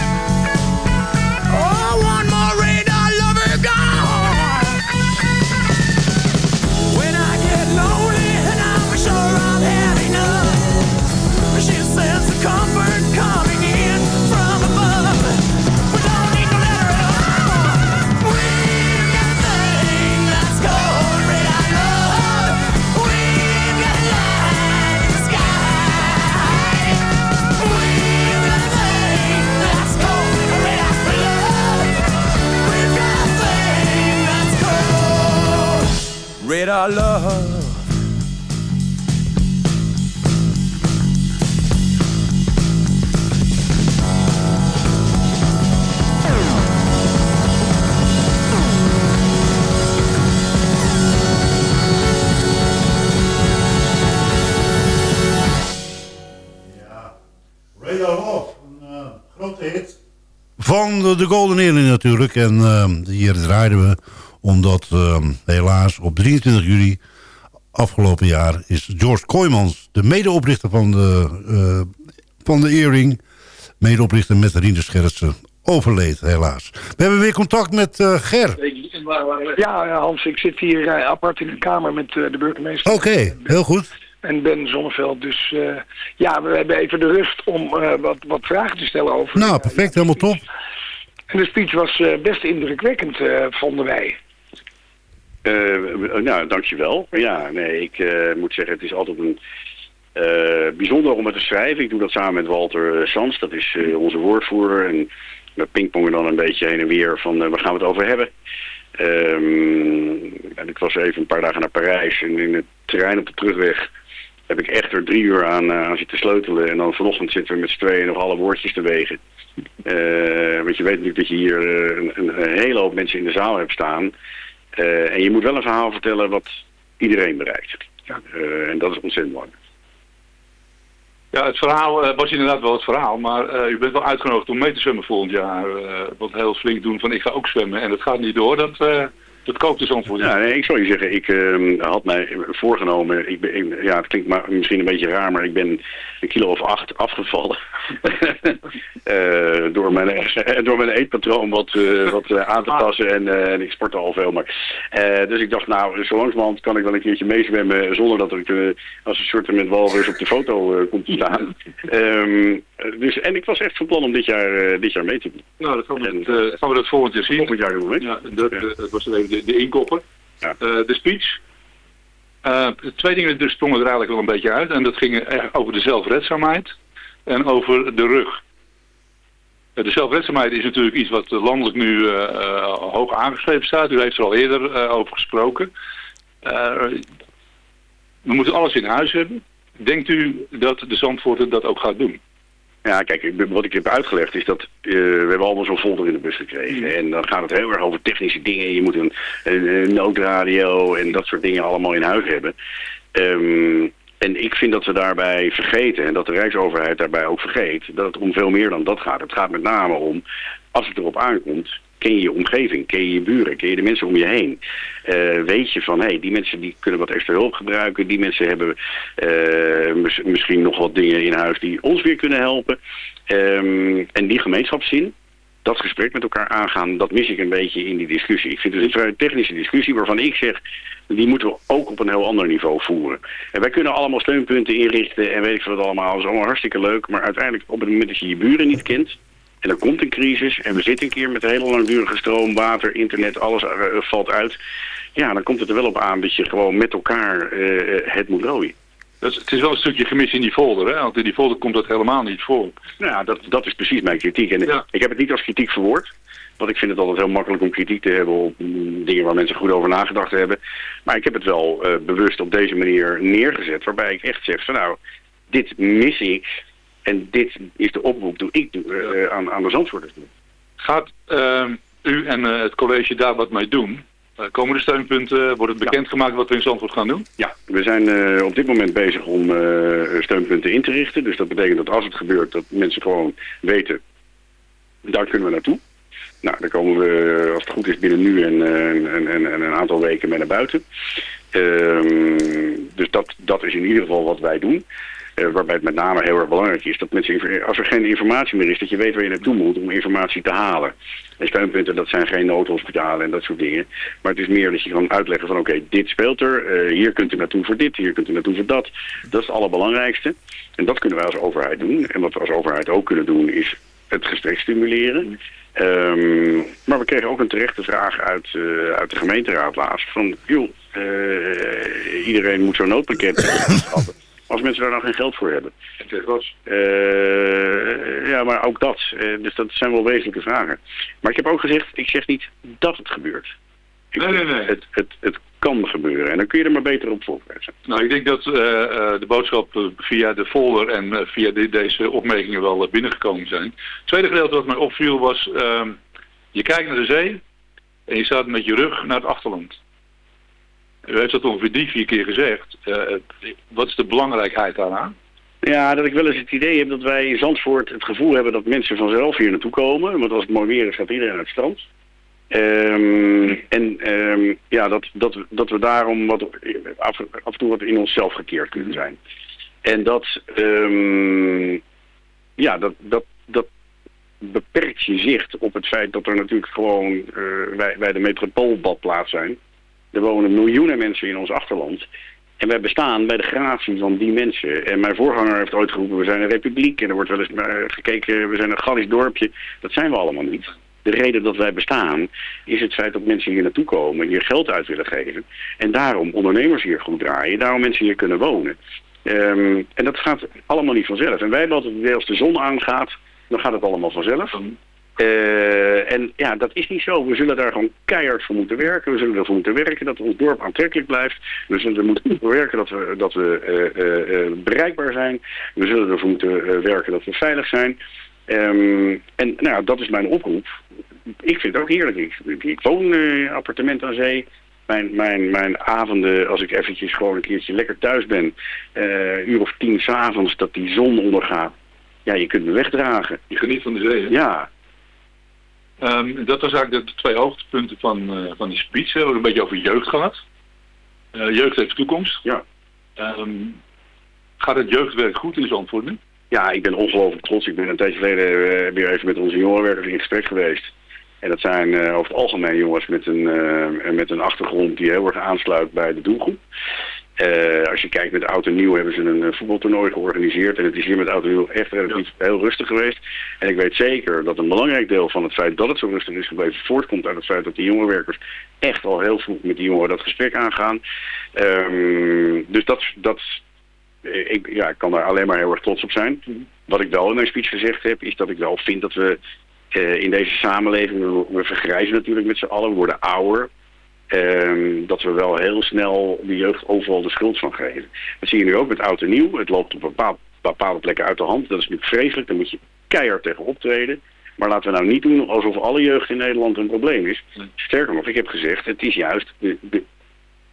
Speaker 10: Love. Love,
Speaker 1: een eh, grote hit. Van de, de Golden Earring natuurlijk. En eh, hier draaiden we omdat eh, helaas op 23 juli afgelopen jaar... is George Kooijmans, de medeoprichter van de, eh, van de Earring... medeoprichter met Rien Schertsen, overleed helaas. We hebben weer contact met eh, Ger.
Speaker 2: Ja, ja, Hans, ik zit hier eh, apart in een kamer met eh, de burgemeester.
Speaker 1: Oké, heel goed.
Speaker 2: En Ben Zonneveld. Dus eh, ja, we hebben even de rust om eh, wat, wat vragen te stellen over...
Speaker 1: Nou, perfect, helemaal top.
Speaker 2: En de speech was eh, best indrukwekkend, eh, vonden wij.
Speaker 5: Eh, nou, dankjewel. Ja, nee, ik eh, moet zeggen, het is altijd een bijzonder om het te schrijven. Ik doe dat samen met Walter Sans, dat is onze woordvoerder. En we pingpongen dan een beetje heen en weer van waar gaan we het over hebben. Ehm, en ik was even een paar dagen naar Parijs en in het terrein op de terugweg heb ik echt er drie uur aan, aan zitten sleutelen. En dan vanochtend zitten we met z'n tweeën nog alle woordjes te wegen. Want je weet natuurlijk dat je hier een hele hoop mensen in de zaal hebt staan. Eh, en je moet wel een verhaal vertellen wat iedereen bereikt. Eh, en dat is ontzettend belangrijk.
Speaker 11: Ja, het verhaal eh, was inderdaad wel het verhaal, maar u bent wel uitgenodigd om mee te zwemmen volgend jaar. wat heel flink doen van ik ga ook zwemmen en het gaat niet door. Dat, eh, Dat koopt de Zandvoort.
Speaker 5: Ja, nee, ik zou je zeggen, ik ehm, had mij voorgenomen, ik ben, ik- ja, het klinkt maar, misschien een beetje raar, maar ik ben een kilo of acht afgevallen. Eh, door, mijn, door mijn eetpatroon wat, eh, wat eh, aan te passen en, eh, en ik sportte al veel. Maar, eh, dus ik dacht, nou, zo langzamerhand kan ik wel een keertje meezwemmen zonder dat ik eh, als een soort met walrus op de foto eh kom te staan. Ehm, eh, dus, en ik was echt van plan om dit jaar, eh, dit jaar mee te doen.
Speaker 11: Nou, dat gaan we, dat, eh, gaan we dat volgend jaar zien.
Speaker 5: Volgend jaar doen, hè?
Speaker 11: Ja, dat, eh, dat was even de, de inkopper.
Speaker 5: Ja.
Speaker 11: Eh, de speech. Eh, twee dingen dus sprongen er eigenlijk wel een beetje uit. En dat ging echt over de zelfredzaamheid en over de rug. Eh, De zelfredzaamheid is natuurlijk iets wat landelijk nu hoog aangeschreven staat. U heeft er al eerder over gesproken. We moeten alles in huis hebben. Denkt u dat de Zandvoorter dat ook gaat doen?
Speaker 5: Ja, kijk, wat ik heb uitgelegd is dat eh, we hebben allemaal zo'n folder in de bus gekregen. En dan gaat het heel erg over technische dingen. Je moet een, een, een noodradio en dat soort dingen allemaal in huis hebben. Ehm, en ik vind dat we daarbij vergeten, en dat de Rijksoverheid daarbij ook vergeet, dat het om veel meer dan dat gaat. Het gaat met name om, als het erop aankomt, ken je je omgeving, ken je je buren, ken je de mensen om je heen. Eh, weet je van, hé, hey, die mensen die kunnen wat extra hulp gebruiken. Die mensen hebben eh, mis- misschien nog wat dingen in huis die ons weer kunnen helpen. Ehm, en die gemeenschapszin, dat gesprek met elkaar aangaan, dat mis ik een beetje in die discussie. Ik vind het een vrij technische discussie waarvan ik zeg, die moeten we ook op een heel ander niveau voeren. En wij kunnen allemaal steunpunten inrichten en weet ik wat allemaal. Dat is allemaal hartstikke leuk, maar uiteindelijk op het moment dat je je buren niet kent... en er komt een crisis en we zitten een keer met een hele langdurige stroom, water, internet, alles eh, valt uit... ja, dan komt het er wel op aan dat je gewoon met elkaar eh, het moet rooien.
Speaker 11: Dat is, het is wel een stukje gemis in die folder, hè? want in die folder komt dat helemaal niet voor.
Speaker 5: Nou ja, dat, dat is precies mijn kritiek. En
Speaker 11: Ja.
Speaker 5: ik heb het niet als kritiek verwoord. Want ik vind het altijd heel makkelijk om kritiek te hebben op mm, dingen waar mensen goed over nagedacht hebben. Maar ik heb het wel eh, bewust op deze manier neergezet. Waarbij ik echt zeg van nou, dit mis ik. En dit is de oproep die ik doe, eh, aan, aan de Zandvoorters.
Speaker 11: Gaat ehm, u en eh, het college daar wat mee doen? Eh, komen de steunpunten, wordt het bekendgemaakt wat we in Zandvoort gaan doen?
Speaker 5: Ja, we zijn op dit moment bezig om steunpunten in te richten. Dus dat betekent dat als het gebeurt, dat mensen gewoon weten, daar kunnen we naartoe. Nou, daar komen we, als het goed is, binnen nu en, en, en, en een aantal weken mee naar buiten. Ehm, dus dat, dat is in ieder geval wat wij doen. Eh, waarbij het met name heel erg belangrijk is dat mensen, als er geen informatie meer is, dat je weet waar je naartoe moet om informatie te halen. En steunpunten, dat zijn geen noodhospitalen en dat soort dingen. Maar het is meer dat je kan uitleggen van oké, dit speelt er, eh, hier kunt u naartoe voor dit, hier kunt u naartoe voor dat. Dat is het allerbelangrijkste. En dat kunnen wij als overheid doen. En wat we als overheid ook kunnen doen is het gesprek stimuleren. Ehm, maar we kregen ook een terechte vraag uit, eh, uit de gemeenteraad laatst. Van, joh, iedereen moet zo'n noodpakket hebben. Als mensen daar nou geen geld voor hebben. Eh, ja, maar ook dat. Eh, dus dat zijn wel wezenlijke vragen. Maar ik heb ook gezegd, ik zeg niet dat het gebeurt. Ik
Speaker 11: Nee, nee, nee.
Speaker 5: Het, het, het kan gebeuren. En dan kun je er maar beter op voorbereiden.
Speaker 11: Nou, ik denk dat eh, de boodschap via de folder en via de- deze opmerkingen wel binnengekomen zijn. Het tweede gedeelte wat mij opviel was, ehm, je kijkt naar de zee en je staat met je rug naar het achterland. U heeft dat ongeveer drie, vier keer gezegd. Eh, wat is de belangrijkheid daaraan?
Speaker 5: Ja, dat ik wel eens het idee heb dat wij in Zandvoort het gevoel hebben dat mensen vanzelf hier naartoe komen. Want als het mooi weer is, gaat iedereen naar het strand. Ehm, en ehm, ja, dat, dat, dat we daarom wat, af, af en toe wat in onszelf gekeerd kunnen zijn. En dat, ehm, ja, dat, dat, dat beperkt je zicht op het feit dat er natuurlijk gewoon eh, wij, wij de metropoolbadplaats zijn. Er wonen miljoenen mensen in ons achterland. En wij bestaan bij de gratie van die mensen. En mijn voorganger heeft ooit geroepen, we zijn een republiek. En er wordt wel eens gekeken, we zijn een Gallisch dorpje. Dat zijn we allemaal niet. De reden dat wij bestaan is het feit dat mensen hier naartoe komen, hier geld uit willen geven. En daarom ondernemers hier goed draaien, daarom mensen hier kunnen wonen. Ehm, en dat gaat allemaal niet vanzelf. En wij hebben het als de zon aangaat, dan gaat het allemaal vanzelf. Eh, en ja, dat is niet zo. We zullen daar gewoon keihard voor moeten werken. We zullen ervoor moeten werken dat ons dorp aantrekkelijk blijft. We zullen er moeten voor werken dat we, dat we eh, eh, bereikbaar zijn. We zullen ervoor moeten werken dat we veilig zijn. Ehm, en nou, dat is mijn oproep. Ik vind het ook heerlijk. Ik, ik, woon een appartement aan zee. Mijn, mijn, mijn avonden, als ik eventjes gewoon een keertje lekker thuis ben, eh uur of tien s'avonds, dat die zon ondergaat. Ja, je kunt me wegdragen.
Speaker 11: Je geniet van de zee, hè?
Speaker 5: Ja,
Speaker 11: Ehm, dat was eigenlijk de twee hoogtepunten van, eh, van die speech. We hebben een beetje over jeugd gehad. Eh, jeugd heeft toekomst.
Speaker 5: Ja.
Speaker 11: Ehm, gaat het jeugdwerk goed in Zandvoort nu?
Speaker 5: Ja, ik ben ongelooflijk trots. Ik ben een tijdje geleden eh, weer even met onze jongerenwerkers in gesprek geweest. En dat zijn over het algemeen jongens met een, met een achtergrond die heel erg aansluit bij de doelgroep. Eh, als je kijkt met Oud en Nieuw hebben ze een eh, voetbaltoernooi georganiseerd. En het is hier met Oud en Nieuw echt relatief heel rustig geweest. En ik weet zeker dat een belangrijk deel van het feit dat het zo rustig is gebleven... voortkomt uit het feit dat die jongerenwerkers echt al heel vroeg met die jongeren dat gesprek aangaan. Ehm, dus dat, dat, eh, ik, ja, ik kan daar alleen maar heel erg trots op zijn. Wat ik wel in mijn speech gezegd heb, is dat ik wel vind dat we eh, in deze samenleving, we, we vergrijzen natuurlijk met z'n allen, we worden ouder. Ehm, dat we wel heel snel de jeugd overal de schuld van geven. Dat zie je nu ook met oud en nieuw. Het loopt op bepaal- bepaalde plekken uit de hand. Dat is natuurlijk vreselijk, daar moet je keihard tegen optreden. Maar laten we nou niet doen alsof alle jeugd in Nederland een probleem is. Sterker nog, ik heb gezegd, het is juist,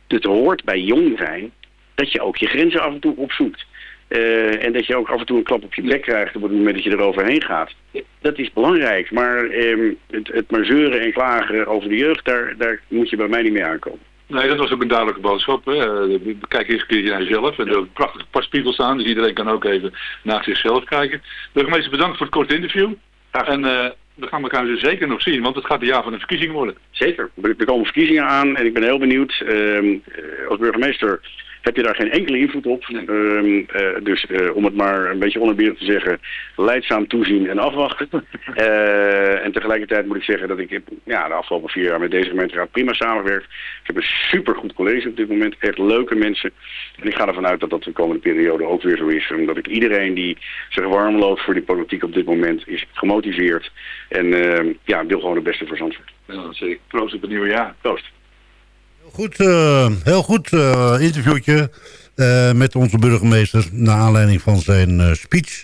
Speaker 5: het hoort bij jong zijn dat je ook je grenzen af en toe opzoekt. Eh, en dat je ook af en toe een klap op je bek krijgt op het moment dat je eroverheen gaat. Dat is belangrijk, maar ehm, het, het maar zeuren en klagen over de jeugd, daar, daar moet je bij mij niet mee aankomen.
Speaker 11: Nee, dat was ook een duidelijke boodschap. Hè. Eh, Kijk eens een keertje naar jezelf. En er een prachtig paar spiegels staan, dus iedereen kan ook even naar zichzelf kijken. Burgemeester, bedankt voor het korte interview. En eh, we gaan elkaar dus zeker nog zien, want het gaat het jaar van de verkiezingen worden.
Speaker 5: Zeker. Er komen verkiezingen aan en ik ben heel benieuwd. Ehm, eh, als burgemeester heb je daar geen enkele invloed op. Ehm, eh, dus eh, om het maar een beetje onerbiedig te zeggen, leidzaam toezien en afwachten. Eh, en tegelijkertijd moet ik zeggen dat ik ja, de afgelopen vier jaar met deze gemeenteraad prima samengewerkt. Ik heb een supergoed college op dit moment, echt leuke mensen. En ik ga ervan uit dat dat de komende periode ook weer zo is. Omdat ik iedereen die zich warm loopt voor die politiek op dit moment is gemotiveerd. En ehm, ja, wil gewoon het beste voor Zandvoort.
Speaker 11: Ja, dan zeg ik proost op het nieuwe jaar.
Speaker 5: Proost.
Speaker 1: Goed, eh, heel goed eh, interviewtje eh, met onze burgemeester... naar aanleiding van zijn speech.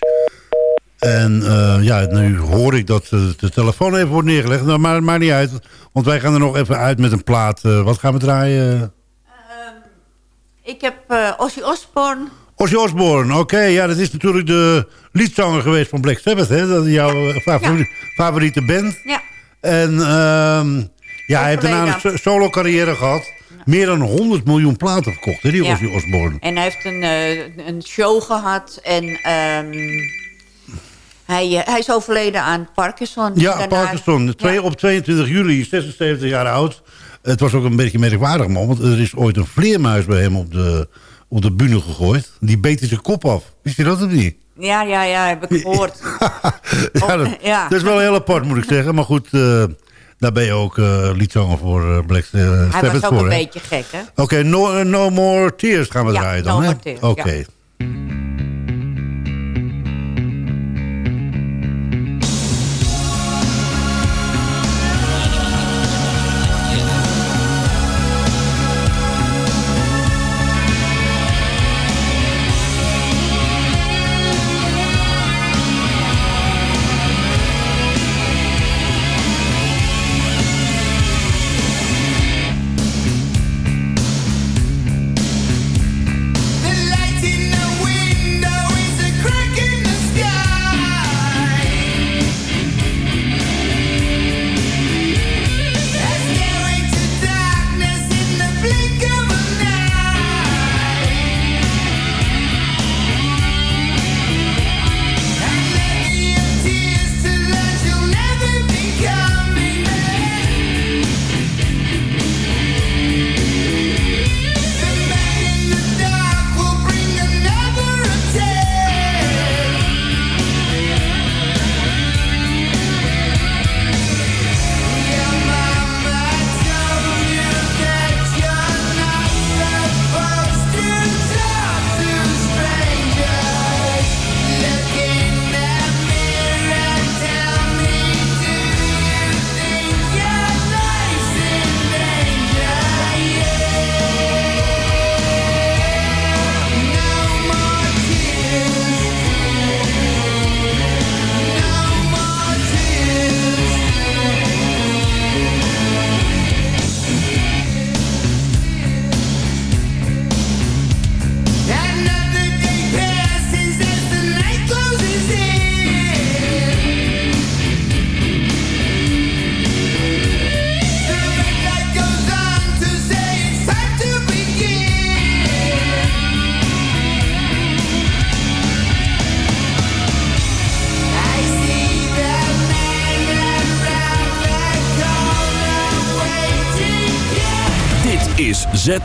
Speaker 1: En ja, nu hoor ik dat de telefoon even wordt neergelegd. Nou, maar het maakt niet uit, want wij gaan er nog even uit met een plaat. Wat gaan we draaien?
Speaker 7: Ik heb eh Ozzy Osbourne.
Speaker 1: Ozzy Osbourne, oké. ja, dat is natuurlijk de liedzanger geweest van Black Sabbath. Hè? Dat is jouw favori- favoriete band.
Speaker 7: Ja.
Speaker 1: En ehm, ja, hij heeft daarna een
Speaker 7: Overleden.
Speaker 1: so- solo-carrière gehad. Meer dan 100 miljoen platen verkocht, hè, die
Speaker 7: Ja.
Speaker 1: Ozzy Osbourne.
Speaker 7: En hij heeft een, eh, een show gehad. En ehm, hij, eh, hij is overleden aan Parkinson.
Speaker 1: Ja,
Speaker 7: Daarna-
Speaker 1: Parkinson. Twee, Op 22 juli, 76 jaar oud. Het was ook een beetje merkwaardig, man. Want er is ooit een vleermuis bij hem op de, op de bühne gegooid. Die beet zijn kop af. Wist je dat of niet?
Speaker 7: Ja, ja, ja, heb ik gehoord.
Speaker 1: ja, dat,
Speaker 7: ja.
Speaker 1: dat is wel heel apart, moet ik zeggen. Maar goed, eh, daar ben je ook eh liedzanger voor uh, Black uh,
Speaker 7: Hij
Speaker 1: Sabbath
Speaker 7: was ook
Speaker 1: voor,
Speaker 7: een
Speaker 1: hè?
Speaker 7: beetje gek, hè?
Speaker 1: Oké, no, no More Tears gaan we
Speaker 7: Ja,
Speaker 1: draaien
Speaker 7: No
Speaker 1: dan, hè?
Speaker 7: More Tears,
Speaker 1: Oké.
Speaker 7: ja.